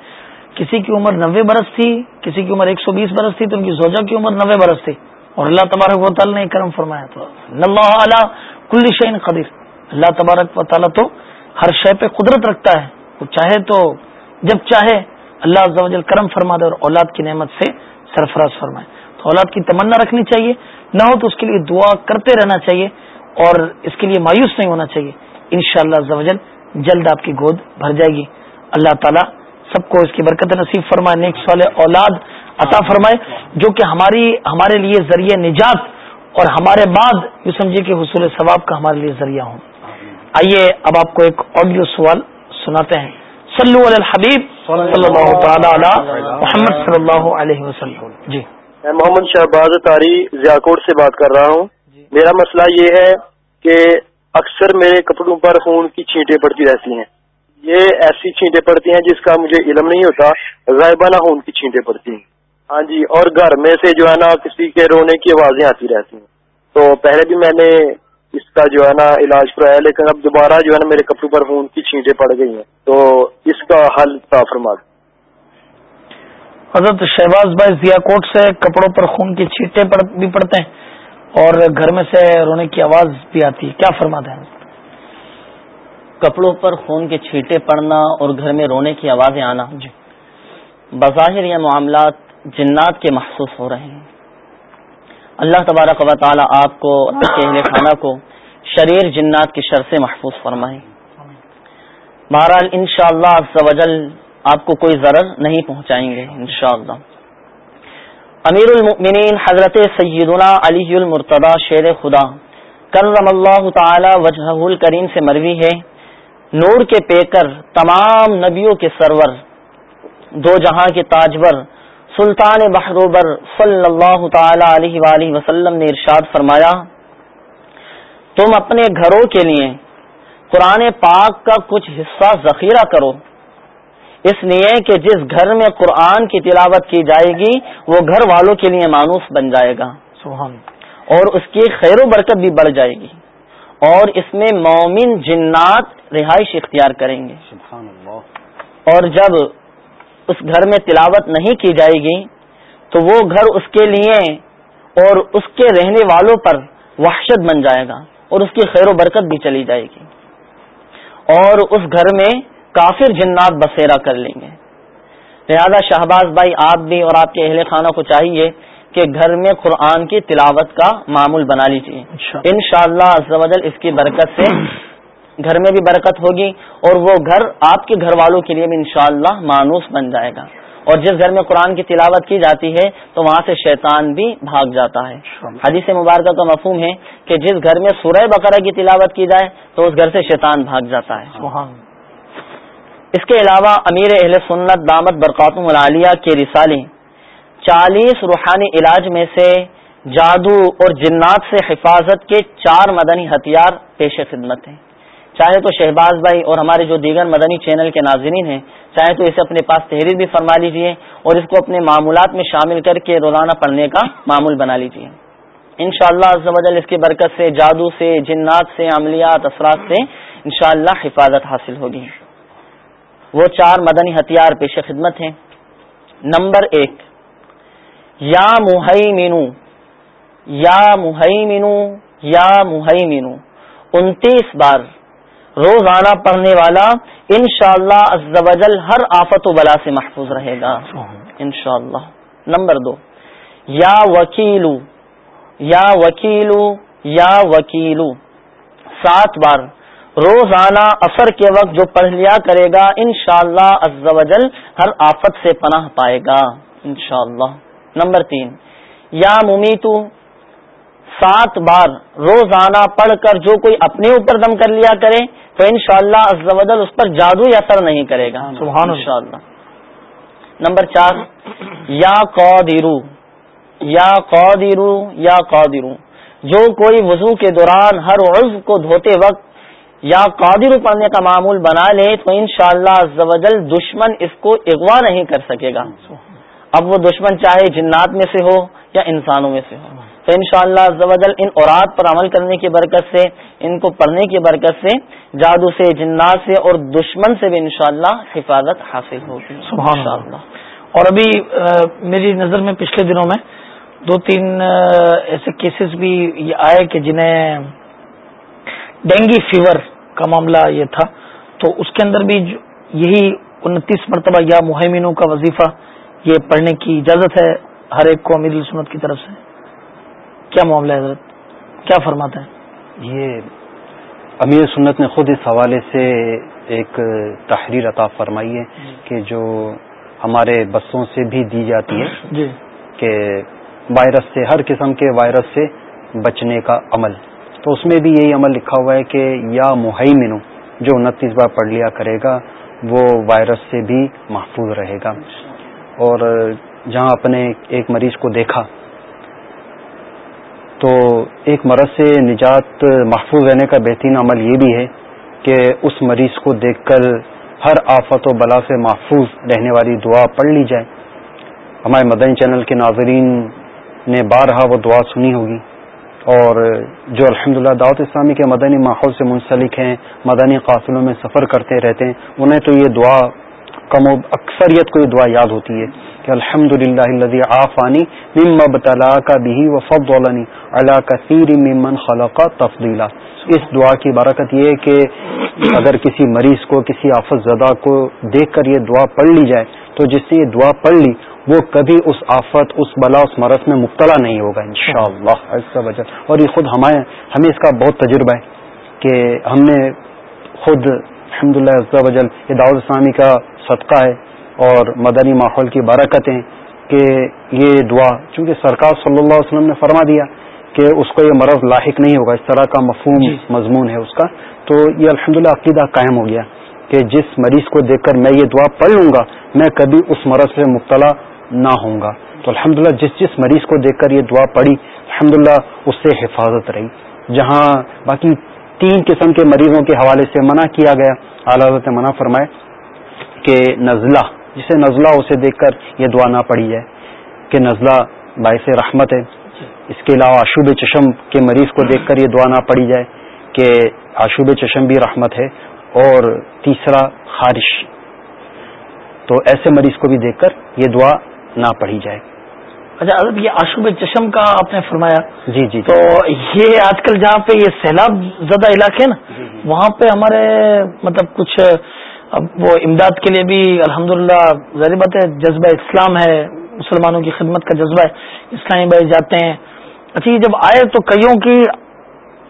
کسی کی عمر نوے برس تھی، کسی کی عمر ایک سو بیس برس تھی تو ان کی زوجہ کی عمر نوے برس تھی۔ اور اللہ تبارک و تعالیٰ نے کرم فرمایا تو اللہ کل شعین قدیر۔ اللہ تبارک و تعالیٰ تو ہر شے پہ قدرت رکھتا ہے۔ وہ چاہے تو جب چاہے اللہ کرم فرما دے اور اولاد کی نعمت سے سرفراز فرمائے۔ تو اولاد کی تمنا رکھنی چاہیے۔ نہ ہو تو اس کے لیے دعا کرتے رہنا چاہیے اور اس کے لیے مایوس نہیں ہونا چاہیے۔ ان شاء اللہ جلد آپ کی گود بھر جائے گی۔ اللہ تعالیٰ سب کو اس کی برکت نصیب فرمائے نیک سوال اولاد عطا فرمائے جو کہ ہماری ہمارے لیے ذریعہ نجات اور ہمارے بعد یوں سمجھے کہ حصول ثواب کا ہمارے لیے ذریعہ ہوں۔ آئیے اب آپ کو ایک آڈیو سوال سناتے ہیں۔ صلو علی الحبیب صلی اللہ تعالی علی محمد صلی اللہ علیہ وسلم۔ جی۔ میں محمد شہباز تاری ضیاکوٹ سے بات کر رہا ہوں۔ جی۔ میرا مسئلہ یہ ہے کہ اکثر میرے کپڑوں پر خون کی چھینٹیں پڑتی رہتی ہیں۔ یہ ایسی چھینٹیں پڑتی ہیں جس کا مجھے علم نہیں ہوتا غائبانہ خون کی چھینٹیں پڑتی ہیں۔ ہاں جی اور گھر میں سے جو ہے نا کسی کے رونے کی آوازیں آتی رہتی ہیں۔ تو پہلے بھی میں نے اس کا جو ہے نا علاج کرایا لیکن اب دوبارہ جو ہے نا میرے کپڑوں پر خون کی چھینٹیں پڑ گئی ہیں۔ تو اس کا حل فرما۔ دیں حضرت شہباز بھائی ضیا کوٹ سے کپڑوں پر خون کی چھیٹیں بھی پڑتے ہیں اور گھر میں سے رونے کی آواز بھی آتی ہے۔ کیا فرماتے ہیں کپڑوں پر خون کے چھیٹے پڑنا اور گھر میں رونے کی آوازیں آنا۔ جی۔ بظاہر یہ معاملات جنات کے محسوس ہو رہے ہیں۔ اللہ تبارک و تعالی آپ کو اہل خانہ کو شریر جنات کی شر سے محفوظ فرمائے۔ بہرحال ان شاء اللہ آپ کو کوئی ضرر نہیں پہنچائیں گے، انشاءاللہ۔ امیر المؤمنین حضرت سیدنا علی المرتضی شیر خدا کرم اللہ تعالی وجہ الکریم سے مروی ہے۔ نور کے پیکر تمام نبیوں کے سرور، دو جہاں کے تاجور سلطان بحروبر صلی اللہ تعالی علیہ وآلہ وسلم نے ارشاد فرمایا تم اپنے گھروں کے لیے قرآن پاک کا کچھ حصہ ذخیرہ کرو۔ اس لیے کہ جس گھر میں قرآن کی تلاوت کی جائے گی وہ گھر والوں کے لیے مانوس بن جائے گا۔ سبحان اور اس کی خیر و برکت بھی بڑھ جائے گی۔ اور اس میں مومن جنات رہائش اختیار کریں گے۔ سبحان اللہ۔ اور جب اس گھر میں تلاوت نہیں کی جائے گی تو وہ گھر اس کے لیے اور اس کے رہنے والوں پر وحشت بن جائے گا اور اس کی خیر و برکت بھی چلی جائے گی۔ اور اس گھر میں کافر جنات بسیرا کر لیں گے۔ لہذا شہباز بھائی آپ بھی اور آپ کے اہل خانہ کو چاہیے کہ گھر میں قرآن کی تلاوت کا معمول بنا لیجیے ان شاء اللہ اس کی برکت سے گھر میں بھی برکت ہوگی اور وہ گھر آپ کے گھر والوں کے لیے بھی انشاءاللہ اللہ مانوس بن جائے گا۔ اور جس گھر میں قرآن کی تلاوت کی جاتی ہے تو وہاں سے شیطان بھی بھاگ جاتا ہے۔ حدیث مبارکہ کا مفہوم ہے کہ جس گھر میں سورہ بقرہ کی تلاوت کی جائے تو اس گھر سے شیطان بھاگ جاتا ہے۔ اس کے علاوہ امیر اہل سنت دامت برقاتم العالیہ کے رسالے چالیس روحانی علاج میں سے جادو اور جنات سے حفاظت کے چار مدنی ہتھیار پیش خدمت ہیں۔ چاہے تو شہباز بھائی اور ہمارے جو دیگر مدنی چینل کے ناظرین ہیں، چاہے تو اسے اپنے پاس تحریر بھی فرما لیجیے اور اس کو اپنے معمولات میں شامل کر کے روزانہ پڑھنے کا معمول بنا لیجیے۔ ان شاء اللہ اس کی برکت سے، جادو سے، جنات سے، عملیات، اثرات سے انشاءاللہ حفاظت حاصل ہوگی۔ وہ چار مدنی ہتھیار پیش خدمت ہیں۔ نمبر ایک، یا محئی مینو یا محئی مینو یا محئی مینو انتیس بار روزانہ پڑھنے والا ان شاء اللہ ہر آفت و بلا سے محفوظ رہے گا۔ ان شاء اللہ نمبر دو۔ یا وکیلو یا وکیلو یا وکیلو۔ سات بار۔ روزانہ اثر کے وقت جو پڑھ لیا کرے گا ان شاء اللہ ہر آفت سے پناہ پائے گا۔ ان شاء اللہ نمبر تین۔ یا ممیتو، سات بار روزانہ پڑھ کر جو کوئی اپنے اوپر دم کر لیا کرے تو ان شاء اللہ اس پر جادو یا اثر نہیں کرے گا سبحان ان شاء اللہ نمبر چار یا قادرو یا قادرو یا قادرو۔ جو کوئی وضو کے دوران ہر عضو کو دھوتے وقت یا قادر پڑھنے کا معمول بنا لے تو ان شاء دشمن اس کو اغوا نہیں کر سکے گا۔ اب وہ دشمن چاہے جنات میں سے ہو یا انسانوں میں سے ہو۔ تو ان شاء اللہ ان اورات پر عمل کرنے کی برکت سے ان کو پڑھنے کی برکت سے جادو سے جنات سے اور دشمن سے بھی انشاءاللہ حفاظت حاصل ہوگی۔ سبحان اللہ۔ اور ابھی میری نظر میں پچھلے دنوں میں دو تین ایسے کیسز بھی یہ آئے کہ جنہیں ڈینگی فیور کا معاملہ یہ تھا۔ تو اس کے اندر بھی یہی انتیس مرتبہ یا مہمینوں کا وظیفہ یہ پڑھنے کی اجازت ہے ہر ایک کو امیر سنت کی طرف سے۔ کیا معاملہ ہے حضرت؟ کیا فرماتا ہے؟ یہ امیر سنت نے خود اس حوالے سے ایک تحریر عطا فرمائی ہے کہ جو ہمارے بسوں سے بھی دی جاتی ہے جی۔ کہ وائرس سے ہر قسم کے وائرس سے بچنے کا عمل۔ تو اس میں بھی یہی عمل لکھا ہوا ہے کہ یا مہیمنو جو انتیس بار پڑھ لیا کرے گا وہ وائرس سے بھی محفوظ رہے گا۔ اور جہاں اپنے ایک مریض کو دیکھا تو ایک مرض سے نجات محفوظ رہنے کا بہترین عمل یہ بھی ہے کہ اس مریض کو دیکھ کر ہر آفت و بلا سے محفوظ رہنے والی دعا پڑھ لی جائے۔ ہمارے مدنی چینل کے ناظرین نے بارہا وہ دعا سنی ہوگی۔ اور جو الحمد للہ دعوت اسلامی کے مدنی ماحول سے منسلک ہیں، مدنی قافلوں میں سفر کرتے رہتے ہیں، انہیں تو یہ دعا کم و اکثریت کو یہ دعا یاد ہوتی ہے۔ کہ الحمد للہ آفانی مم بطلا کا بھی و فب اللہ کثیر ممن خلق تفضیلا۔ اس دعا کی برکت یہ ہے کہ اگر کسی مریض کو، کسی آفت زدہ کو دیکھ کر یہ دعا پڑھ لی جائے، تو جس سے یہ دعا پڑھ لی، وہ کبھی اس آفت، اس بلا، اس مرض میں مبتلا نہیں ہوگا ان شاء اللہ اور یہ خود ہمیں ہمیں اس کا بہت تجربہ ہے کہ ہم نے خود الحمد للہ یہ دعوت اسلامی کا صدقہ ہے۔ اور مدنی ماحول کی برکتیں کہ یہ دعا چونکہ سرکار صلی اللہ علیہ وسلم نے فرما دیا کہ اس کو یہ مرض لاحق نہیں ہوگا اس طرح کا مفہوم جی۔ مضمون ہے اس کا تو یہ الحمد عقیدہ قائم ہو گیا کہ جس مریض کو دیکھ کر میں یہ دعا پڑھ لوں گا میں کبھی اس مرض سے مبتلا نہ ہوں گا۔ تو الحمد جس جس مریض کو دیکھ کر یہ دعا پڑھی الحمد اس سے حفاظت رہی۔ جہاں باقی تین قسم کے مریضوں کے حوالے سے منع کیا گیا اعلی حضرت منع فرمائے کہ نزلہ جسے نزلہ اسے دیکھ کر یہ دعا نہ پڑی جائے کہ نزلہ باعث رحمت ہے۔ اس کے علاوہ آشوب چشم کے مریض کو دیکھ کر یہ دعا نہ پڑی جائے کہ آشوب چشم بھی رحمت ہے۔ اور تیسرا خارش۔ تو ایسے مریض کو بھی دیکھ کر یہ دعا نہ پڑھی جائے۔ اچھا اب یہ آشوب چشم کا آپ نے فرمایا۔ جی جی, جی۔ تو یہ آج کل جہاں پہ یہ سیلاب زدہ علاقے نا جی، جی۔ وہاں پہ ہمارے مطلب کچھ اب وہ امداد کے لیے بھی الحمد للہ ظاہر بات ہے جذبہ اسلام ہے مسلمانوں کی خدمت کا جذبہ ہے اسلامی بھائی جاتے ہیں۔ اچھا یہ جب آئے تو کئیوں کی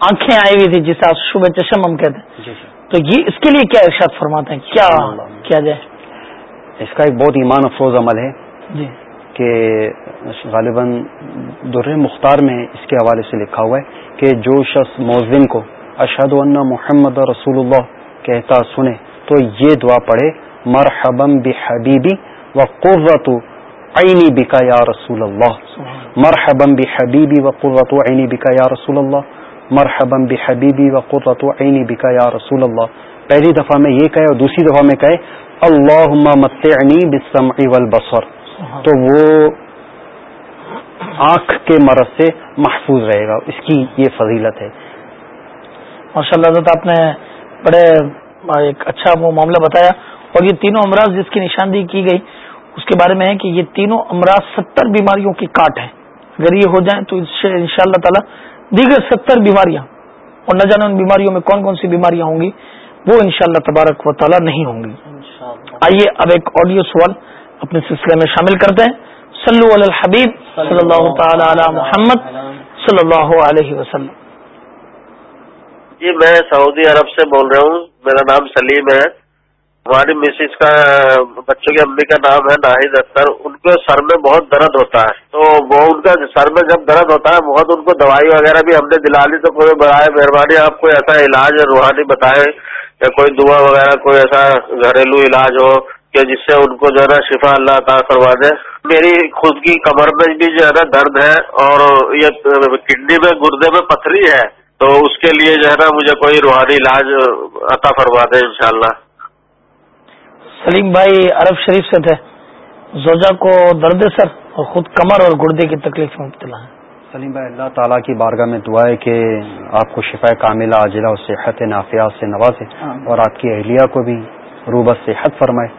آنکھیں آئی ہوئی تھی جسے صبح چشم ہم کہتے ہیں۔ جی،۔ تو یہ اس کے لیے کیا ارشاد فرماتے ہیں؟ کیا کیا جائے؟ اس کا ایک بہت ایمان افروز عمل ہے جی۔ کہ غالباً در مختار میں اس کے حوالے سے لکھا ہوا ہے کہ جو شخص موزن کو اشد اللہ محمد رسول اللہ کہتا سنے تو یہ دعا پڑھے مرحبم بحبیبی و قرۃ عینی بکا یا رسول اللہ. مرحبم بحبیبی و قرۃ عینی بکا یا رسول اللہ. مرحبم بحبیبی و قرۃ عینی بکا یا رسول اللہ. پہلی دفعہ میں یہ کہے اور دوسری دفعہ میں کہے اللہ متعنی بالسمع والبصر. تو وہ آنکھ کے مرض سے محفوظ رہے گا اس کی یہ فضیلت ہے۔ ماشاء اللہ آپ نے بڑے ایک اچھا وہ معاملہ بتایا۔ اور یہ تینوں امراض جس کی نشاندہی کی گئی اس کے بارے میں ہے کہ یہ تینوں امراض ستر بیماریوں کی کاٹ ہے اگر یہ ہو جائیں تو ان شاء اللہ تعالی دیگر ستر بیماریاں اور نہ جانے ان بیماریوں میں کون کون سی بیماریاں ہوں گی وہ ان شاء اللہ تبارک و تعالیٰ نہیں ہوں گی۔ آئیے اب ایک آڈیو سوال اپنے سلسلے میں شامل کرتے ہیں۔ صلو علی الحبیب صلی اللہ تعالی علی محمد صلی اللہ علیہ وسلم۔ جی میں سعودی عرب سے بول رہا ہوں۔ میرا نام سلیم ہے۔ ہماری مسز کا، بچوں کی امی کا نام ہے، ناہید اختر۔ ان کو سر میں بہت درد ہوتا ہے۔ تو وہ ان کا سر میں جب درد ہوتا ہے، بہت ان کو دوائی وغیرہ بھی ہم نے دلا لی تو کوئی برائے مہربانی، آپ کوئی ایسا علاج روحانی بتائے یا کوئی دعا وغیرہ، کوئی ایسا گھریلو علاج ہو کہ جس سے ان کو جو ہے نا شفا اللہ عطا کروا دے۔ میری خود کی کمر میں بھی جو ہے نا درد ہے اور یہ کڈنی میں، گردے میں پتھری ہے۔ تو اس کے لیے جو ہے نا مجھے کوئی روحانی علاج عطا فرما دے انشاءاللہ۔ سلیم بھائی عرب شریف سے تھے۔ زوجہ کو درد سر اور خود کمر اور گردے کی تکلیف میں مبتلا ہے سلیم بھائی اللہ تعالیٰ کی بارگاہ میں دعا ہے کہ آپ کو شفا کاملہ عاجلہ اور صحت نافیات سے نوازے اور آپ کی اہلیہ کو بھی روبت سے حد فرمائے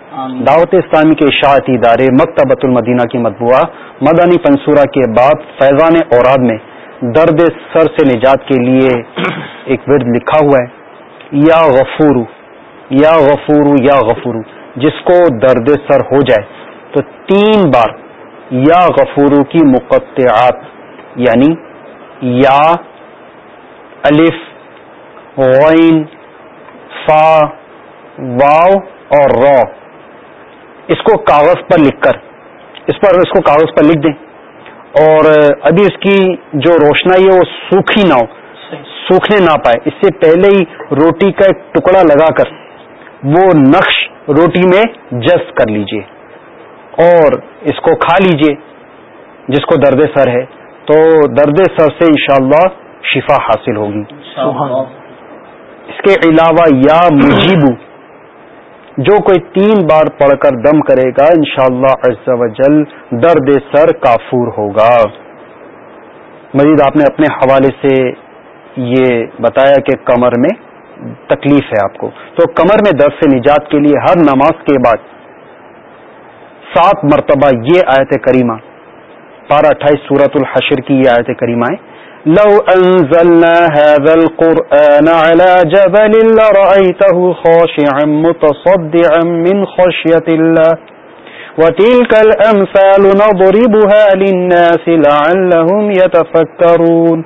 دعوت اسلامی کے اشاعتی ادارے مکتبۃ المدینہ کی مطبوعہ مدانی پنصورہ کے بعد فیضان اوراد میں درد سر سے نجات کے لیے ایک ورد لکھا ہوا ہے، یا غفور یا غفور یا غفور جس کو درد سر ہو جائے۔ تو تین بار یا غفورو کی مقطعات یعنی یا، الف، غین، فا واؤ اور رو اس کو کاغذ پر لکھ کر، اس پر اس کو کاغذ پر لکھ دیں۔ اور ابھی اس کی جو روشنائی ہے وہ سوکھی نہ ہو سوکھنے نہ پائے۔ اس سے پہلے ہی روٹی کا ایک ٹکڑا لگا کر وہ نقش روٹی میں جذب کر لیجیے اور اس کو کھا لیجیے جس کو درد سر ہے۔ تو درد سر سے انشاءاللہ شفا حاصل ہوگی۔ اس کے علاوہ یا مجیبو جو کوئی تین بار پڑھ کر دم کرے گا، انشاءاللہ شاء اللہ جل درد سر کافور ہوگا۔ مزید آپ نے اپنے حوالے سے یہ بتایا کہ کمر میں تکلیف ہے آپ کو۔ تو کمر میں درد سے نجات کے لیے ہر نماز کے بعد سات مرتبہ یہ آیت کریمہ، پارہ اٹھائیس سورت الحشر کی یہ آیت کریمہ ہے۔ لو انزلنا هذا القرآن على جبل لرأيته خاشعا متصدعا من خشية الله. وتلك الأمثال نضربها للناس لعلهم يتفكرون.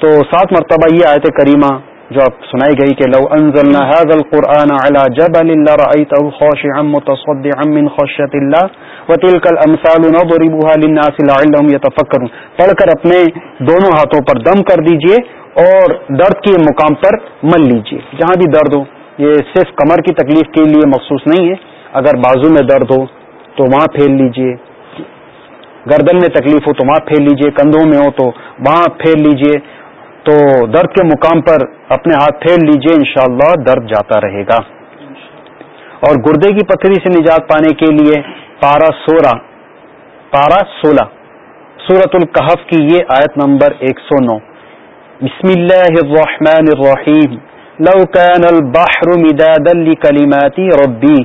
تو سات مرتبہ یہ آیت کریمہ جو اب سنائی گئی کہ لو انزلنا هذا القرآن على جبل لرأيته خاشعا متصدعا من خشية الله. وتلك الامثال نضربها للناس لعلهم پڑھ کر اپنے دونوں ہاتھوں پر دم کر دیجیے اور درد کے مقام پر مل لیجیے۔ جہاں بھی درد ہو، یہ صرف کمر کی تکلیف کے لیے مخصوص نہیں ہے۔ اگر بازو میں درد ہو تو وہاں پھیل لیجیے۔ گردن میں تکلیف ہو تو وہاں پھیل لیجیے۔ کندھوں میں ہو تو وہاں پھیل لیجیے۔ تو درد کے مقام پر اپنے ہاتھ پھیل لیجیے۔ انشاءاللہ درد جاتا رہے گا۔ اور گردے کی پتھری سے نجات پانے کے لیے پارا سولہ پارا سولہ سورت القحف کی یہ آیت نمبر ایک سو نو۔ بسم اللہ الرحمن الرحیم۔ لو كان البحر مدادا لكلمات ربی۔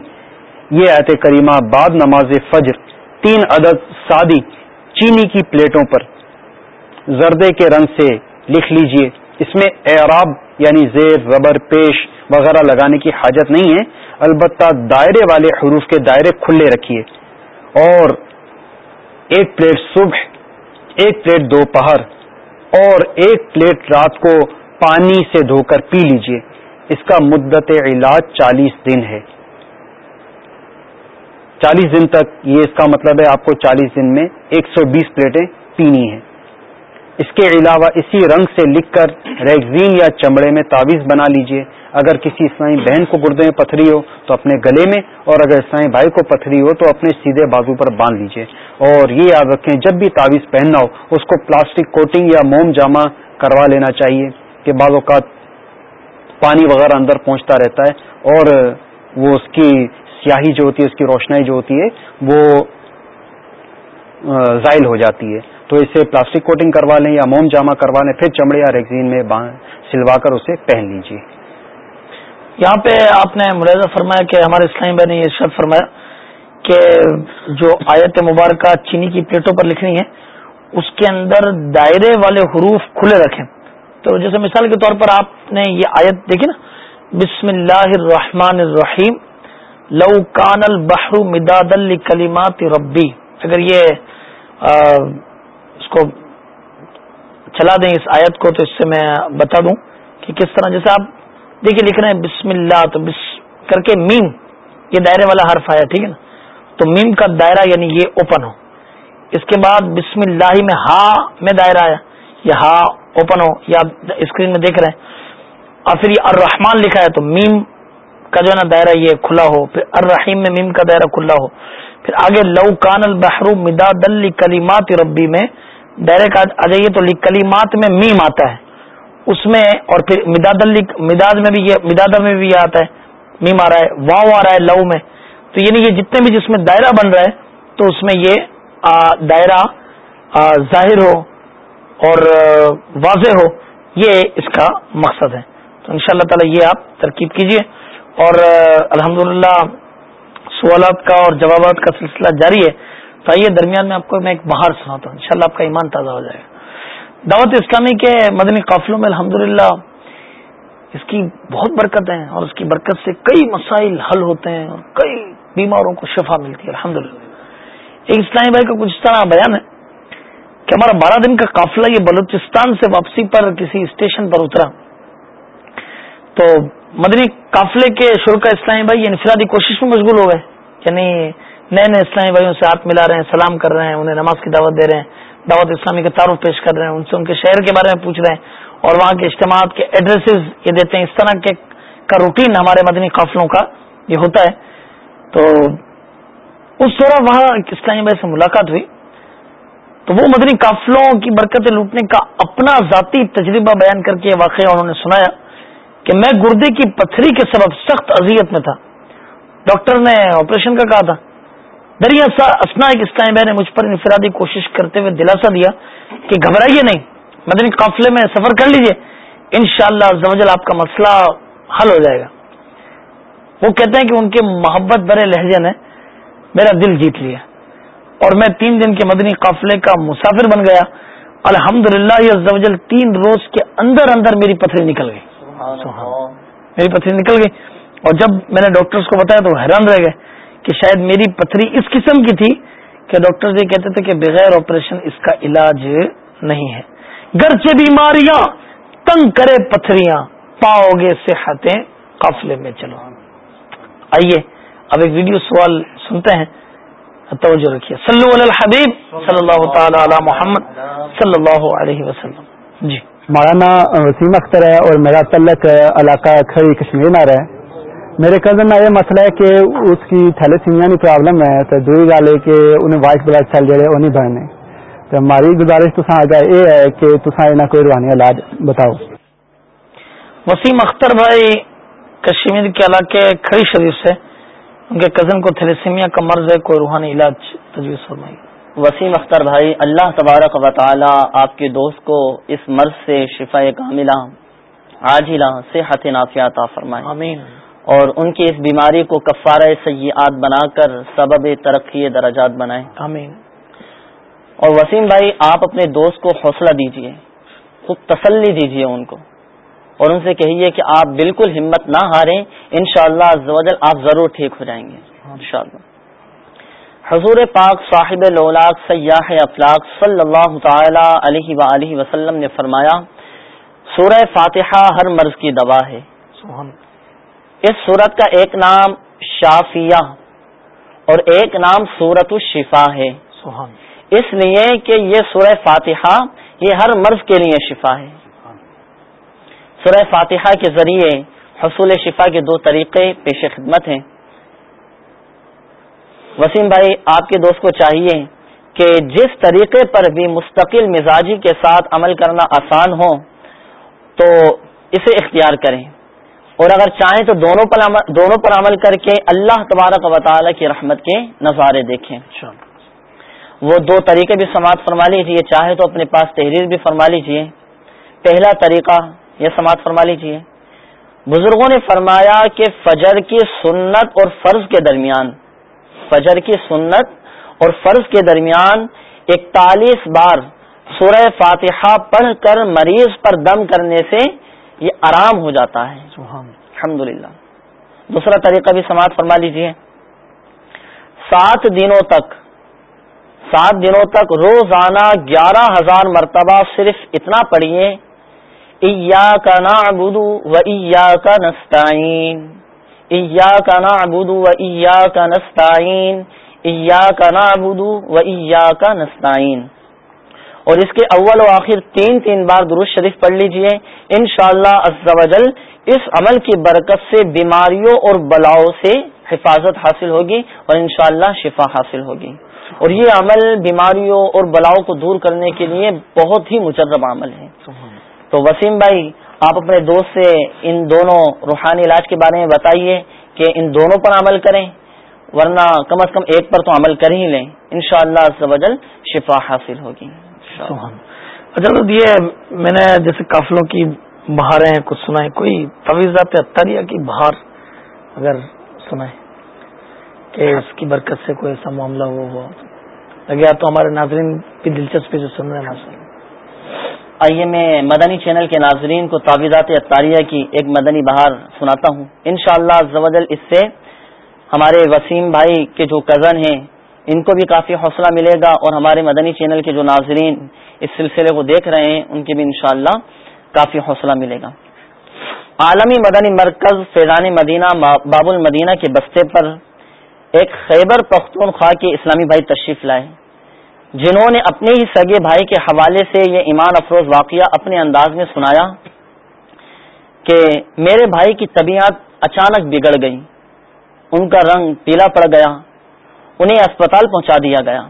یہ آیت کریمہ بعد نماز فجر، تین عدد سادی چینی کی پلیٹوں پر۔ زردے کے رنگ سے لکھ لیجیے۔ اس میں اعراب یعنی زیر ربر، پیش وغیرہ لگانے کی حاجت نہیں ہے۔ البتہ دائرے والے حروف کے دائرے کھلے رکھیے۔ اور ایک پلیٹ صبح، ایک پلیٹ دوپہر، اور ایک پلیٹ رات کو پانی سے دھو کر پی لیجیے۔ اس کا مدت علاج چالیس دن ہے۔ چالیس دن تک یہ اس کا مطلب ہے آپ کو چالیس دن میں ایک سو بیس پلیٹیں پینی ہیں۔ اس کے علاوہ اسی رنگ سے لکھ کر ریگزین یا چمڑے میں تعویذ بنا لیجیے۔ اگر کسی اسلامی بہن کو گردے میں پتھری ہو تو اپنے گلے میں، اور اگر اسلامی بھائی کو پتھری ہو تو اپنے سیدھے بازو پر باندھ لیجیے۔ اور یہ یاد رکھیں، جب بھی تعویذ پہننا ہو، اس کو پلاسٹک کوٹنگ یا موم جامع کروا لینا چاہیے کہ بعض اوقات پانی وغیرہ اندر پہنچتا رہتا ہے، اور وہ اس کی سیاہی جو ہوتی ہے، اس کی روشنائی جو ہوتی ہے، وہ زائل ہو جاتی ہے۔ تو اسے پلاسٹک کوٹنگ کروا لیں یا موم جامع کروا لیں، پھر چمڑے یا ریگزین میں سلوا کر اسے پہن لیجیے یہاں پہ آپ نے ملاحظہ فرمایا کہ ہمارے اسلامی بھائی نے یہ شرط فرمایا کہ جو آیت مبارکہ چینی کی پلیٹوں پر لکھنی ہے، اس کے اندر دائرے والے حروف کھلے رکھیں۔ تو جیسے مثال کے طور پر آپ نے یہ آیت دیکھی نا، بسم اللہ الرحمن الرحیم، لو کان البحر مداد الکلیمات ربی۔ اگر یہ اس کو چلا دیں اس آیت کو، تو اس سے میں بتا دوں کہ کس طرح، جیسے آپ دیکھیے لکھ رہے ہیں بسم اللہ، تو بس کر کے میم، یہ دائرے والا حرف آیا، ٹھیک ہے نا؟ تو میم کا دائرہ یعنی یہ اوپن ہو۔ اس کے بعد بسم اللہ میں ہا میں دائرہ آیا، یہ ہا اوپن ہو یا آپ اسکرین میں دیکھ رہے ہیں۔ اور پھر یہ الرحمان لکھا ہے، تو میم کا جو ہے نا دائرہ یہ کھلا ہو، پھر الرحیم میں میم کا دائرہ کھلا ہو۔ پھر آگے لو کان البحر مداد کلیمات ربی میں ڈائریکٹ آ جائیے تو کلیمات میں میم آتا ہے۔ اس میں اور پھر مداد مداد میں بھی یہ مداد میں بھی یہ آتا ہے۔ میم آ رہا ہے، واؤ آ رہا ہے لو میں۔ تو یعنی یہ جتنے بھی جس میں دائرہ بن رہا ہے، تو اس میں یہ دائرہ ظاہر ہو اور واضح ہو، یہ اس کا مقصد ہے۔ تو ان شاء اللہ تعالی یہ آپ ترکیب کیجیے اور الحمدللہ، سوالات کا اور جوابات کا سلسلہ جاری ہے۔ تو آئیے درمیان میں آپ کو میں ایک بہار سناتا ہوں۔ انشاءاللہ آپ کا ایمان تازہ ہو جائے گا۔ دعوت اسلامی کے مدنی قافلوں میں الحمد اس کی بہت برکت ہے اور اس کی برکت سے کئی مسائل حل ہوتے ہیں اور کئی بیماروں کو شفا ملتی ہے۔ الحمد ایک اسلامی بھائی کا کچھ اس طرح بیان ہے کہ ہمارا بارہ دن کا قافلہ یہ بلوچستان سے واپسی پر کسی اسٹیشن پر اترا۔ تو مدنی قافلے کے شروع کا اسلامی بھائی یعنی انفرادی کوشش میں مشغول ہو گئے۔ یعنی نئے نئے اسلامی بھائیوں سے ہاتھ ملا رہے ہیں، سلام کر رہے ہیں، انہیں نماز کی دعوت دے رہے ہیں، دعوت اسلامی کا تعارف پیش کر رہے ہیں، ان سے ان کے شہر کے بارے میں پوچھ رہے ہیں اور وہاں کے اجتماعات کے ایڈریسز یہ دیتے ہیں، اس طرح کے کا روٹین ہمارے مدنی قافلوں کا یہ ہوتا ہے۔ تو اس طرح وہاں اسلامی بھائی سے ملاقات ہوئی۔ تو وہ مدنی قافلوں کی برکتیں لوٹنے کا اپنا ذاتی تجربہ بیان کر کے واقعہ انہوں نے سنایا کہ میں گردے کی پتھری کے سبب سخت اذیت میں تھا۔ ڈاکٹر نے آپریشن کا کہا تھا۔ دریا اسنا ایک اسلام بہن نے مجھ پر انفرادی کوشش کرتے ہوئے دلاسا دیا کہ گھبرائیے نہیں مدنی قافلے میں سفر کر لیجیے ان شاء اللہ آپ کا مسئلہ حل ہو جائے گا۔ وہ کہتے ہیں کہ ان کے محبت برے لہجے نے میرا دل جیت لیا۔ اور میں تین دن کے مدنی قافلے کا مسافر بن گیا۔ الحمد للہ تین روز کے اندر اندر میری پتھری نکل گئی۔ میری پتھری نکل گئی۔ اور جب میں نے ڈاکٹرز کو بتایا تو حیران رہ گئے۔ کہ شاید میری پتھری اس قسم کی تھی کہ ڈاکٹر یہ کہتے تھے کہ بغیر آپریشن اس کا علاج نہیں ہے۔ گرچہ بیماریاں، تنگ کرے پتھریاں، پاؤ گے صحتیں، قافلے میں چلو۔ آئیے، اب ایک ویڈیو سوال سنتے ہیں۔ توجہ رکھیے۔ صلی اللہ الحبیب، صلی اللہ تعالی علی محمد، صلی اللہ علیہ وسلم۔ جی۔ ہمارا نام وسیم اختر ہے اور میرا تعلق علاقہ کھڑی کشمیر میں ہے میرے کزن میں یہ مسئلہ ہے کہ اس کی تھیلیسیمیا کی پرابلم ہے تو دوئی گل ہے کہ انہیں وائٹ بلڈ سیل جڑے وہ نہیں بننے۔ تو ہماری گزارش تو اگر یہ ہے کہ تصا کوئی روحانی علاج بتاؤ۔ وسیم اختر بھائی کشمیر کے علاقے کھڑی شریف سے ان کے کزن کو تھیلیسیمیا کا مرض ہے کوئی روحانی علاج تجویز فرمائی۔ وسیم اختر بھائی اللہ تبارک و تعالی آپ کے دوست کو اس مرض سے شفا کاملہ آج ہی صحت نافیات فرمائے۔ آمین۔ اور ان کی اس بیماری کو کفارہ سیاحت بنا کر سبب ترقی درجات بنائیں۔ آمین۔ اور وسیم بھائی آپ اپنے دوست کو حوصلہ دیجیے خود تسلی دیجیے ان کو اور ان سے کہیے کہ آپ بالکل ہمت نہ ہاریں انشاءاللہ شاء اللہ آپ ضرور ٹھیک ہو جائیں گے انشاءاللہ۔ حضور پاک صاحب لولاق سیاح افلاق صلی اللہ تعالی علیہ وآلہ وسلم نے فرمایا سورہ فاتحہ ہر مرض کی دوا ہے۔ اس صورت کا ایک نام شافیہ اور ایک نام سورت الشفا ہے۔ اس لیے کہ یہ سورہ فاتحہ یہ ہر مرض کے لیے شفا ہے۔ سورہ فاتحہ کے ذریعے حصول شفا کے دو طریقے پیش خدمت ہیں۔ وسیم بھائی آپ کے دوست کو چاہیے کہ جس طریقے پر بھی مستقل مزاجی کے ساتھ عمل کرنا آسان ہو تو اسے اختیار کریں۔ اور اگر چاہیں تو دونوں پر عمل دونوں پر عمل کر کے اللہ تبارک و تعالی کی رحمت کے نظارے دیکھیں۔ وہ دو طریقے بھی سماعت فرما لیجیے چاہے تو اپنے پاس تحریر بھی فرما لیجیے پہلا طریقہ یہ سماعت فرما لیجیے بزرگوں نے فرمایا کہ فجر کی سنت اور فرض کے درمیان فجر کی سنت اور فرض کے درمیان اکتالیس بار سورہ فاتحہ پڑھ کر مریض پر دم کرنے سے یہ آرام ہو جاتا ہے۔ الحمد دوسرا طریقہ بھی سماعت فرما لیجیے سات دنوں تک سات دنوں تک روزانہ گیارہ ہزار مرتبہ صرف اتنا پڑھیے ایا کا نا ابودو و ایا کا نسطین ایا کا نا ابودو و ایا کا نسطین ایا کا نا ابودو و ایا کا نسطین اور اس کے اول و آخر تین تین بار درست شریف پڑھ لیجیے۔ ان شاء اللہ اس عمل کی برکت سے بیماریوں اور بلاؤں سے حفاظت حاصل ہوگی اور انشاءاللہ شفا حاصل ہوگی۔ اور یہ عمل بیماریوں اور بلاؤں کو دور کرنے کے لیے بہت ہی مجرب عمل ہے۔ تو وسیم بھائی آپ اپنے دوست سے ان دونوں روحانی علاج کے بارے میں بتائیے کہ ان دونوں پر عمل کریں ورنہ کم از کم ایک پر تو عمل کر ہی لیں۔ انشاءاللہ شاء اللہ شفا حاصل ہوگی۔ اچھا تو یہ میں نے جیسے قافلوں کی بہاریں کچھ سنائے کوئی تویزات اطاریہ کی بہار اگر سنائے کہ اس کی برکت سے کوئی ایسا معاملہ ہو ہوا لگے تو ہمارے ناظرین کی دلچسپی جو سن رہے ہیں۔ آئیے میں مدنی چینل کے ناظرین کو تعویذات اطاریہ کی ایک مدنی بہار سناتا ہوں۔ انشاءاللہ شاء اللہ اس سے ہمارے وسیم بھائی کے جو کزن ہیں ان کو بھی کافی حوصلہ ملے گا اور ہمارے مدنی چینل کے جو ناظرین اس سلسلے کو دیکھ رہے ہیں، ان کے بھی انشاءاللہ کافی حوصلہ ملے گا۔ عالمی مدنی مرکز فیضان مدینہ باب المدینہ کے بستے پر ایک خیبر پختونخوا کے اسلامی بھائی تشریف لائے۔ جنہوں نے اپنے ہی سگے بھائی کے حوالے سے یہ ایمان افروز واقعہ اپنے انداز میں سنایا کہ میرے بھائی کی طبیعت اچانک بگڑ گئی۔ ان کا رنگ پیلا پڑ گیا۔ انہیں اسپتال پہنچا دیا گیا۔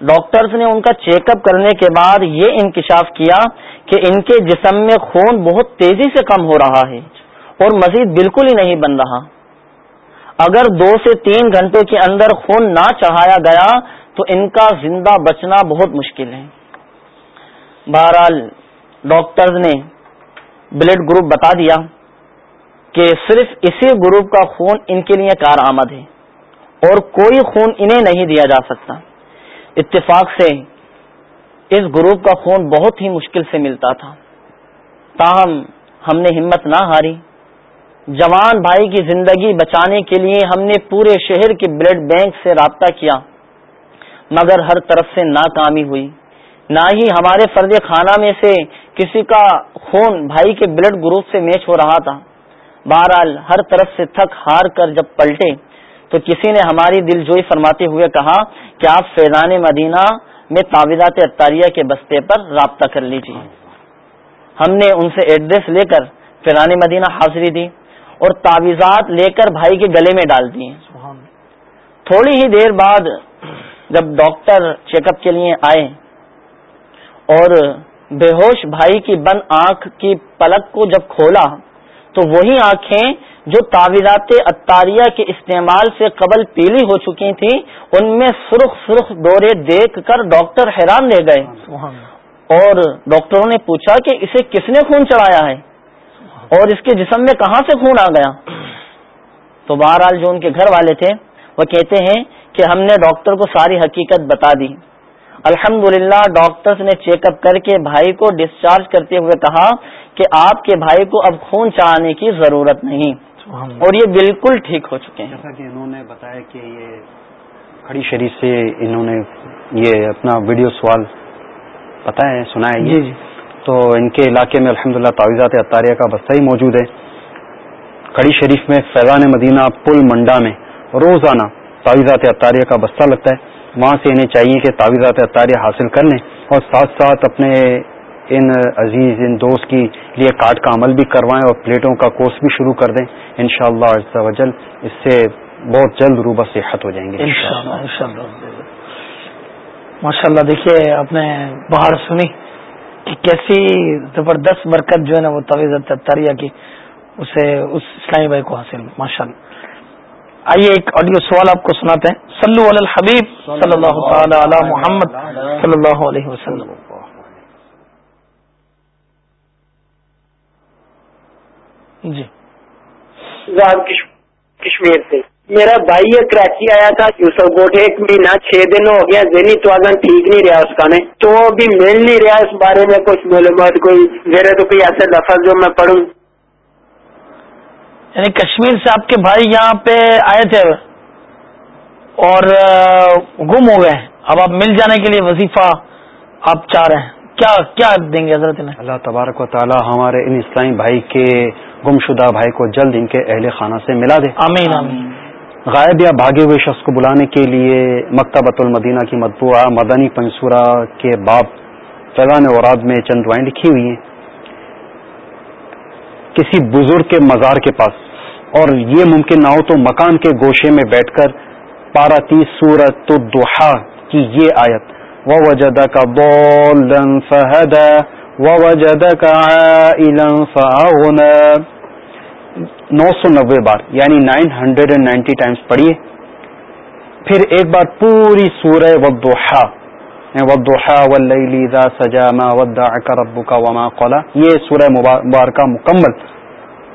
ڈاکٹرز نے ان کا چیک اپ کرنے کے بعد یہ انکشاف کیا کہ ان کے جسم میں خون بہت تیزی سے کم ہو رہا ہے اور مزید بالکل ہی نہیں بن رہا۔ اگر دو سے تین گھنٹوں کے اندر خون نہ چڑھایا گیا تو ان کا زندہ بچنا بہت مشکل ہے۔ بہرحال ڈاکٹرز نے بلڈ گروپ بتا دیا کہ صرف اسی گروپ کا خون ان کے لیے کارآمد ہے۔ اور کوئی خون انہیں نہیں دیا جا سکتا۔ اتفاق سے اس گروپ کا خون بہت ہی مشکل سے ملتا تھا۔ تاہم، ہم نے ہمت نہ ہاری۔ جوان بھائی کی زندگی بچانے کے لیے ہم نے پورے شہر کے بلڈ بینک سے رابطہ کیا۔ مگر ہر طرف سے ناکامی ہوئی۔ نہ ہی ہمارے فرد خانہ میں سے کسی کا خون بھائی کے بلڈ گروپ سے میچ ہو رہا تھا۔ بہرحال، ہر طرف سے تھک ہار کر جب پلٹے تو کسی نے ہماری دل جوئی فرماتے ہوئے کہا کہ آپ فیضان مدینہ میں تعویذات اطاریہ کے بستے پر رابطہ کر لیجیے ہم نے ان سے ایڈریس لے کر فیضان مدینہ حاضری دی اور تعویذات لے کر بھائی کے گلے میں ڈال دیے۔ تھوڑی ہی دیر بعد جب ڈاکٹر چیک اپ کے لیے آئے اور بے ہوش بھائی کی بند آنکھ کی پلک کو جب کھولا تو وہی آنکھیں جو تعویذات اتاریہ کے استعمال سے قبل پیلی ہو چکی تھیں ان میں سرخ سرخ دورے دیکھ کر ڈاکٹر حیران رہ گئے۔ اور ڈاکٹروں نے پوچھا کہ اسے کس نے خون چڑھایا ہے؟ اور اس کے جسم میں کہاں سے خون آ گیا؟ تو بہرحال جو ان کے گھر والے تھے وہ کہتے ہیں کہ ہم نے ڈاکٹر کو ساری حقیقت بتا دی۔ الحمد للہ ڈاکٹرز نے چیک اپ کر کے بھائی کو ڈسچارج کرتے ہوئے کہا کہ آپ کے بھائی کو اب خون چڑھانے کی ضرورت نہیں۔ اور یہ بالکل ٹھیک ہو چکے ہیں۔ جیسا کہ انہوں نے بتایا کہ یہ کھڑی شریف سے انہوں نے یہ اپنا ویڈیو سوال پتا ہے سنا ہے جی جی۔ تو ان کے علاقے میں الحمد للہ تعویذات اطاریہ کا بستہ ہی موجود ہے۔ کھڑی شریف میں فیضان مدینہ پل منڈا میں روزانہ تعویذات اطاریہ کا بستہ لگتا ہے۔ وہاں سے انہیں چاہیے کہ تعویذات اطاریہ حاصل کر لیں اور ساتھ ساتھ اپنے ان عزیز، ان دوست کی لیے کارڈ کا عمل بھی کروائیں اور پلیٹوں کا کورس بھی شروع کر دیں۔ ان شاء اللہ اس سے بہت جلد روبہ صحت ہو جائیں گے۔ ماشاء اللہ دیکھیے، آپ نے باہر سنی۔ کہ کیسی زبردست برکت جو ہے نا وہ تویز تریا کی، اسے اس اسلامی بھائی کو حاصل ماشاء اللہ آئیے ایک آڈیو سوال آپ کو سناتے ہیں۔ سلو الحبیب صلی اللہ تعالی علی محمد صلی اللہ علیہ وسلم۔ جی۔ کشمیر سے۔ میرا بھائی یہ کراچی آیا تھا یوسف گوٹ ایک مہینہ چھ دن ہو گیا ذہنی توازن ٹھیک نہیں رہا اس کا نے۔ تو وہ ابھی مل نہیں رہا اس بارے میں کچھ معلومات کوئی میرے تو کوئی ایسے لفظ جو میں پڑھوں۔ یعنی کشمیر سے آپ کے بھائی یہاں پہ آئے تھے اور گم ہو گئے۔ اب آپ مل جانے کے لیے وظیفہ آپ چاہ رہے ہیں۔ کیا کیا دیں گے حضرت نے اللہ تبارک و تعالی ہمارے ان اسلامی بھائی کے گم شدہ بھائی کو جلد ان کے اہل خانہ سے ملا دے۔ آمین آمین۔ غائب یا بھاگے ہوئے شخص کو بلانے کے لیے مکتبۃ المدینہ کی مطبوعہ مدنی پنسورا کے باب فیضان اوراد میں چند دعائیں لکھی ہوئی ہیں۔ کسی بزرگ کے مزار کے پاس۔ اور یہ ممکن نہ ہو تو مکان کے گوشے میں بیٹھ کر پارا تیس سورت تو دوحا کی یہ آیت۔ وہ وجد کا بول فہد و وجد کا نو سو نبے بار یعنی nine hundred and ninety times پڑھیے۔ پھر ایک بار پوری سورہ ودوحا ودوحا ولی ذا سجا ودا ربو کا وما قلا یہ سورہ مبارکہ مکمل۔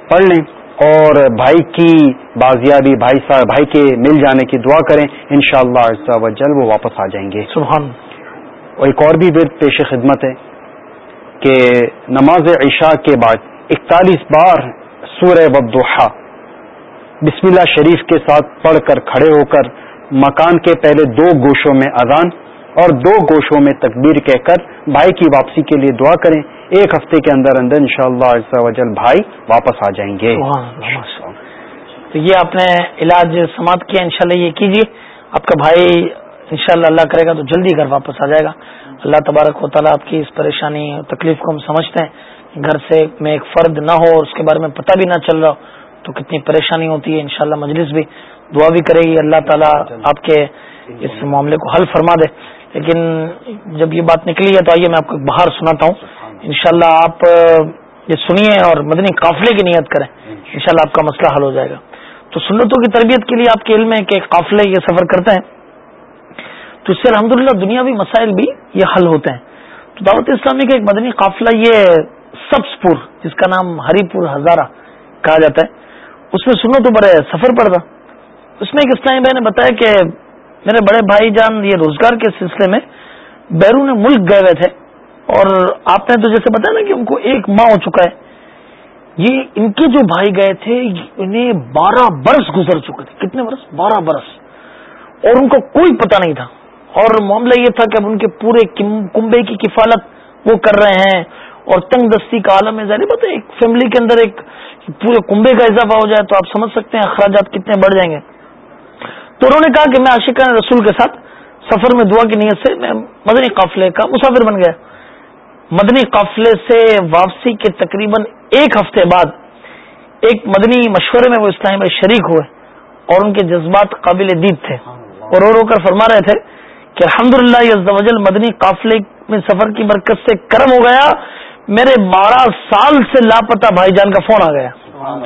پڑھ لیں۔ اور بھائی کی بازیابی بھائی صاحب بھائی کے مل جانے کی دعا کریں انشاءاللہ شاء اللہ وہ واپس آ جائیں گے۔ سبحان۔ اور ایک اور بھی ورد پیش خدمت ہے کہ نماز عشاء کے بعد اکتالیس بار سورہ وبدوحا بسم اللہ شریف کے ساتھ پڑھ کر کھڑے ہو کر مکان کے پہلے دو گوشوں میں اذان اور دو گوشوں میں تکبیر کہہ کر بھائی کی واپسی کے لیے دعا کریں۔ ایک ہفتے کے اندر اندر انشاءاللہ شاء اللہ بھائی واپس آ جائیں گے۔ تو یہ آپ نے علاج سماعت کیا، انشاءاللہ یہ کیجیے آپ کا بھائی انشاءاللہ اللہ کرے گا تو جلدی گھر واپس آ جائے گا۔ اللہ تبارک و تعالیٰ آپ کی اس پریشانی تکلیف کو ہم سمجھتے ہیں۔ گھر سے میں ایک فرد نہ ہو اور اس کے بارے میں پتہ بھی نہ چل رہا تو کتنی پریشانی ہوتی ہے۔ انشاءاللہ مجلس بھی دعا بھی کرے گی۔ اللہ تعالیٰ آپ کے اس معاملے کو حل فرما دے۔ لیکن جب یہ بات نکلی ہے تو آئیے میں آپ کو باہر سناتا ہوں۔ انشاءاللہ آپ یہ سنیے اور مدنی قافلے کی نیت کریں۔ انشاءاللہ آپ کا مسئلہ حل ہو جائے گا۔ تو سنتوں کی تربیت کے لیے آپ کے علم ہے کہ قافلے یہ سفر کرتے ہیں۔ تو اس سے الحمدللہ دنیاوی مسائل بھی یہ حل ہوتے ہیں۔ تو دعوت اسلامی کا ایک مدنی قافلہ یہ سبز پور جس کا نام ہری پور ہزارہ کہا جاتا ہے، اس میں سنو تو بڑے سفر پڑتا اس میں ایک اسلامی بھائی نے بتایا کہ میرے بڑے بھائی جان یہ روزگار کے سلسلے میں بیرون ملک گئے ہوئے تھے۔ اور آپ نے تو جیسے بتایا نا کہ ان کو ایک ماہ ہو چکا ہے۔ یہ ان کے جو بھائی گئے تھے، انہیں بارہ برس گزر چکے تھے۔ کتنے برس؟ بارہ برس۔ اور ان کو کوئی پتہ نہیں تھا۔ اور معاملہ یہ تھا کہ اب ان کے پورے کنبے کی کفالت وہ کر رہے ہیں۔ اور تنگ دستی کا عالم ہے، ظاہر بات ہے، ایک فیملی کے اندر ایک پورے کنبے کا اضافہ ہو جائے تو آپ سمجھ سکتے ہیں اخراجات کتنے بڑھ جائیں گے۔ تو انہوں نے کہا کہ میں عاشقان رسول کے ساتھ سفر میں دعا کی نیت سے میں مدنی قافلے کا مسافر بن گیا۔ مدنی قافلے سے واپسی کے تقریباً ایک ہفتے بعد ایک مدنی مشورے میں وہ اسلام میں شریک ہوئے اور ان کے جذبات قابل دید تھے۔ اور رو رو کر فرما رہے تھے کہ الحمد للہ مدنی قافلے میں سفر کی برکت سے کرم ہو گیا۔ میرے بارہ سال سے لاپتا بھائی جان کا فون آ گیا۔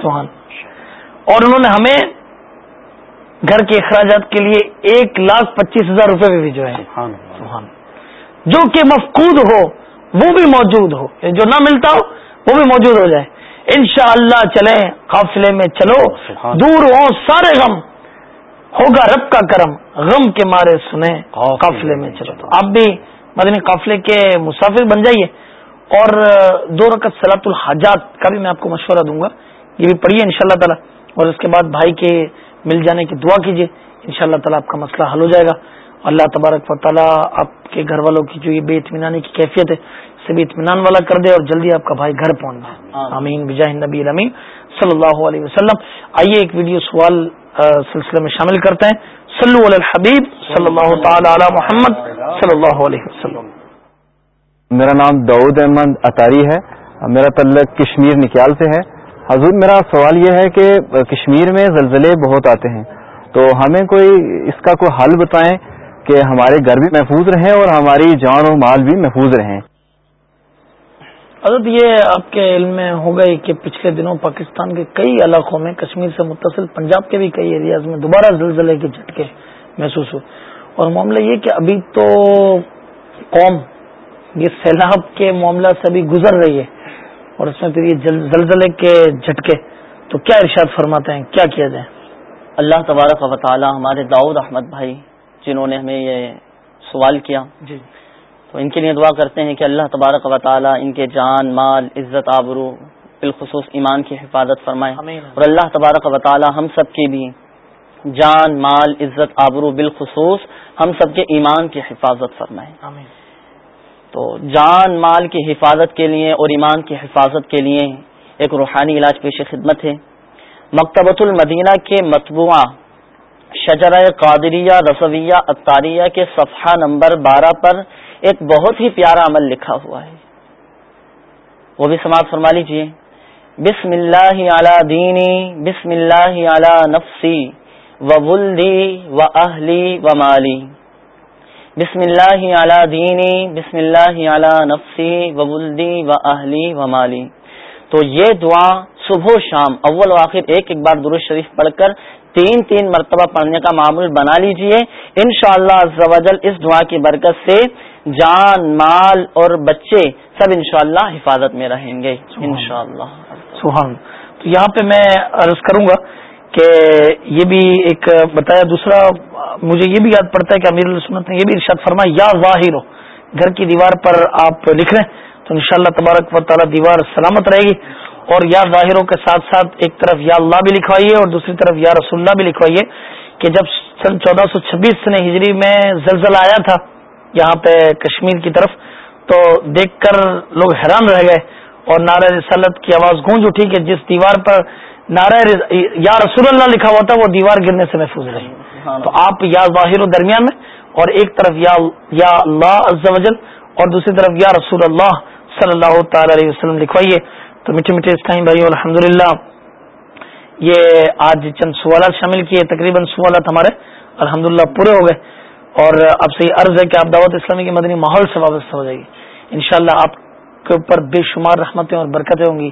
سوہان اور انہوں نے ہمیں گھر کے اخراجات کے لیے ایک لاکھ پچیس ہزار روپے بھی بھیجوائے سوہان جو کہ مفقود ہو وہ بھی موجود ہو۔ جو نہ ملتا ہو وہ بھی موجود ہو جائے۔ انشاءاللہ اللہ چلیں قافلے میں چلو۔ دور ہو سارے غم۔ ہوگا رب کا کرم۔ غم کے مارے سنیں۔ قافلے میں چلو۔ تو آپ بھی مدنی قافلے کے مسافر بن جائیے۔ اور دو رقط سلاط الحاجات کا بھی میں آپ کو مشورہ دوں گا یہ بھی پڑھیے ان شاء اللہ تعالیٰ اور اس کے بعد بھائی کے مل جانے کی دعا کیجیے ان شاء اللہ تعالیٰ آپ کا مسئلہ حل ہو جائے گا۔ اللہ تبارک و تعالیٰ آپ کے گھر والوں کی جو یہ بے اطمینانی کی کیفیت ہے اسے بھی اطمینان والا کر دے اور جلدی آپ کا بھائی گھر پہنچ جائے۔ امین بجا نبی امین صلی اللہ علیہ وسلم۔ آئیے ایک ویڈیو سوال سلسلے میں شامل کرتے ہیں۔ صلی اللہ حبیب صلی اللہ تعالی علی محمد صلی اللہ علیہ وسلم۔ میرا نام دعود احمد اطاری ہے، میرا تعلق کشمیر نکیال سے ہے۔ حضور، میرا سوال یہ ہے کہ کشمیر میں زلزلے بہت آتے ہیں، تو ہمیں کوئی اس کا کوئی حل بتائیں کہ ہمارے گھر بھی محفوظ رہیں اور ہماری جان و مال بھی محفوظ رہیں۔ حضرت، یہ آپ کے علم میں ہو گئی کہ پچھلے دنوں پاکستان کے کئی علاقوں میں کشمیر سے متصل پنجاب کے بھی کئی ایریاز میں دوبارہ زلزلے کے جھٹکے محسوس ہوئے۔ اور معاملہ یہ کہ ابھی تو قوم یہ سیلاب کے معاملہ سے ابھی گزر رہی ہے اور اس میں پھر یہ زلزلے کے جھٹکے تو کیا ارشاد فرماتے ہیں؟ کیا کیا جائے؟ اللہ تبارک و تعالی ہمارے داؤد احمد بھائی جنہوں نے ہمیں یہ سوال کیا جی۔ تو ان کے لیے دعا کرتے ہیں کہ اللہ تبارک و تعالی ان کے جان مال عزت آبرو بالخصوص ایمان کی حفاظت فرمائے۔ اور اللہ تبارک و تعالی ہم سب کی بھی جان مال عزت آبرو بالخصوص ہم سب کے ایمان کی حفاظت فرمائے۔ تو جان مال کی حفاظت کے لیے اور ایمان کی حفاظت کے لیے ایک روحانی علاج پیش خدمت ہے۔ مکتبۃ المدینہ کے مطبوعہ شجرہ قادریہ رسویہ اطاریہ کے صفحہ نمبر بارہ پر ایک بہت ہی پیارا عمل لکھا ہوا ہے۔ وہ بھی سماعت فرما لیجیے بسم اللہ اعلی دینی، بسم اللہ اعلی نفسی و ولدی و اہلی و مالی بسم اللہ اعلی دینی بسم اللہ اعلی نفسی و ولدی و اہلی و مالی۔ تو یہ دعا صبح و شام اول و آخر ایک ایک بار درست شریف پڑھ کر تین تین مرتبہ پڑھنے کا معمول بنا لیجیے۔ ان شاء اللہ اس دعا کی برکت سے جان مال اور بچے سب انشاءاللہ حفاظت میں رہیں گے۔ انشاءاللہ۔ سبحان تو یہاں پہ میں عرض کروں گا کہ یہ بھی ایک بتایا دوسرا، مجھے یہ بھی یاد پڑتا ہے کہ امیر السنت نے یہ بھی ارشاد فرمایا، یا ظاہر گھر کی دیوار پر آپ لکھ رہے ہیں، تو انشاءاللہ تبارک و تعالی دیوار سلامت رہے گی۔ اور یا ظاہروں کے ساتھ ساتھ ایک طرف یا اللہ بھی لکھوائیے اور دوسری طرف یا رسول اللہ بھی لکھوائیے کہ جب سن چودہ سو چھبیس نے ہجری میں زلزلہ آیا تھا یہاں پہ کشمیر کی طرف، تو دیکھ کر لوگ حیران رہ گئے اور نعرہ رسالت کی آواز گونج اٹھی کہ جس دیوار پر نعرہ یا رسول اللہ لکھا ہوا تھا وہ دیوار گرنے سے محفوظ رہی۔ تو آپ یا ظاہر و درمیان میں اور ایک طرف یا یا اللہ عز و جل اور دوسری طرف یا رسول اللہ صلی اللہ تعالی علیہ وسلم لکھوائیے۔ تو میٹھے میٹھے اسلائی بھائی الحمد یہ آج چند سوالات شامل کیے تقریباً سوالات ہمارے الحمد پورے ہو گئے۔ اور اب سے یہ عرض ہے کہ آپ دعوت اسلامی کے مدنی ماحول سے وابستہ ہو جائے گی انشاءاللہ آپ کے اوپر بے شمار رحمتیں اور برکتیں ہوں گی۔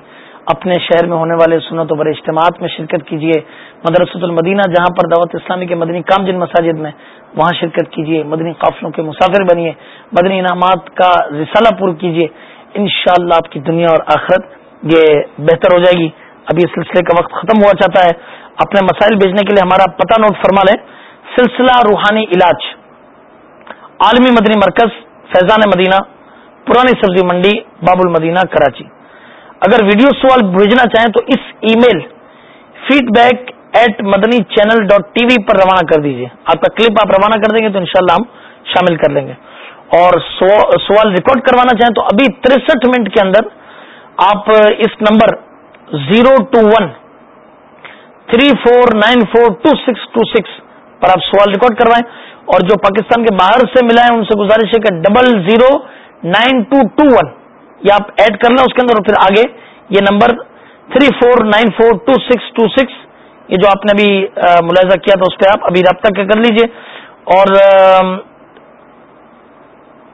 اپنے شہر میں ہونے والے سنت و بڑے اجتماعات میں شرکت کیجیے مدرسۃ المدینہ جہاں پر دعوت اسلامی کے مدنی کام جن مساجد میں، وہاں شرکت کیجیے مدنی قافلوں کے مسافر بنیے مدنی انعامات کا رسالہ پور کیجیے انشاءاللہ اللہ آپ کی دنیا اور آخرت یہ بہتر ہو جائے گی۔ ابھی سلسلے کا وقت ختم ہوا چاہتا ہے۔ اپنے مسائل بھیجنے کے لیے ہمارا پتہ نوٹ فرما لیں۔ سلسلہ روحانی علاج۔ عالمی مدنی مرکز، فیضان مدینہ، پرانی سبزی منڈی، باب المدینہ، کراچی۔ اگر ویڈیو سوال بھیجنا چاہیں تو اس email feedback at Madani channel dot T V پر روانہ کر دیجیے آپ کا کلپ آپ روانہ کر دیں گے تو انشاءاللہ ہم شامل کر لیں گے۔ اور سوال ریکارڈ کروانا چاہیں تو ابھی تریسٹھ منٹ کے اندر آپ اس number zero two one three four nine four two six two six پر آپ سوال ریکارڈ کروائیں اور جو پاکستان کے باہر سے ملا ہے ان سے گزارش ہے کہ double zero nine two two one یہ آپ ایڈ کر لیں اس کے اندر اور پھر آگے یہ number three four nine four two six two six یہ جو آپ نے ابھی ملاحظہ کیا تھا اس پہ آپ ابھی رابطہ کر لیجیے۔ اور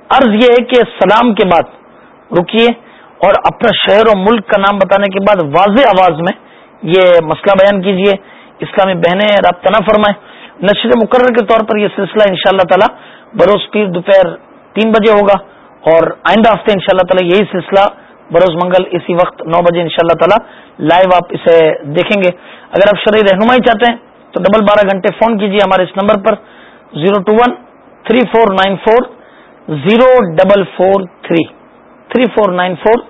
عرض یہ ہے کہ سلام کے بعد رکیے اور اپنا شہر و ملک کا نام بتانے کے بعد واضح آواز میں یہ مسئلہ بیان کیجیے اسلامی بہنیں رابطہ نہ فرمائیں۔ نشر مقرر کے طور پر یہ سلسلہ ان شاء اللہ تعالی بروز پیر دوپہر تین بجے ہوگا۔ اور آئندہ ہفتے ان شاء اللہ تعالیٰ یہی سلسلہ بروز منگل اسی وقت نو بجے ان شاء اللہ تعالیٰ لائیو آپ اسے دیکھیں گے۔ اگر آپ شرعی رہنمائی چاہتے ہیں تو ڈبل بارہ گھنٹے فون کیجیے ہمارے اس نمبر پر۔ Zero two one three four nine four zero double four three. Three four nine four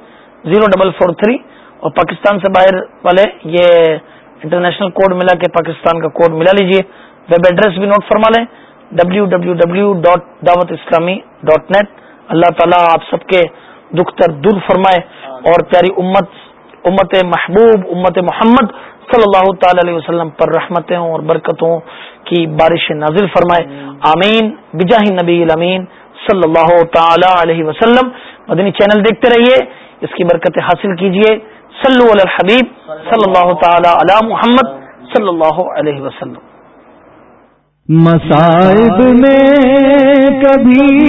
zero double four three. اور پاکستان سے باہر والے یہ انٹرنیشنل کوڈ ملا کے پاکستان کا کوڈ ملا لیجیے ویب ایڈریس بھی نوٹ فرما لیں۔ ڈبلو ڈبلو ڈبلو ڈاٹ دعوت اسلامی ڈاٹ نیٹ اللہ تعالیٰ آپ سب کے دکھ تر دور فرمائے اور پیاری امت امت محبوب امت محمد صلی اللہ تعالی علیہ وسلم پر رحمتیں اور برکتوں کی بارش نازل فرمائے. آمین. بجاہ نبی الامین صلی اللہ تعالی علیہ وسلم. مدنی چینل دیکھتے رہیے. اس کی برکتیں حاصل کیجیے. صلو علی الحبیب صلی اللہ تعالی علی محمد صلی اللہ علیہ وسلم. مصائب میں کبھی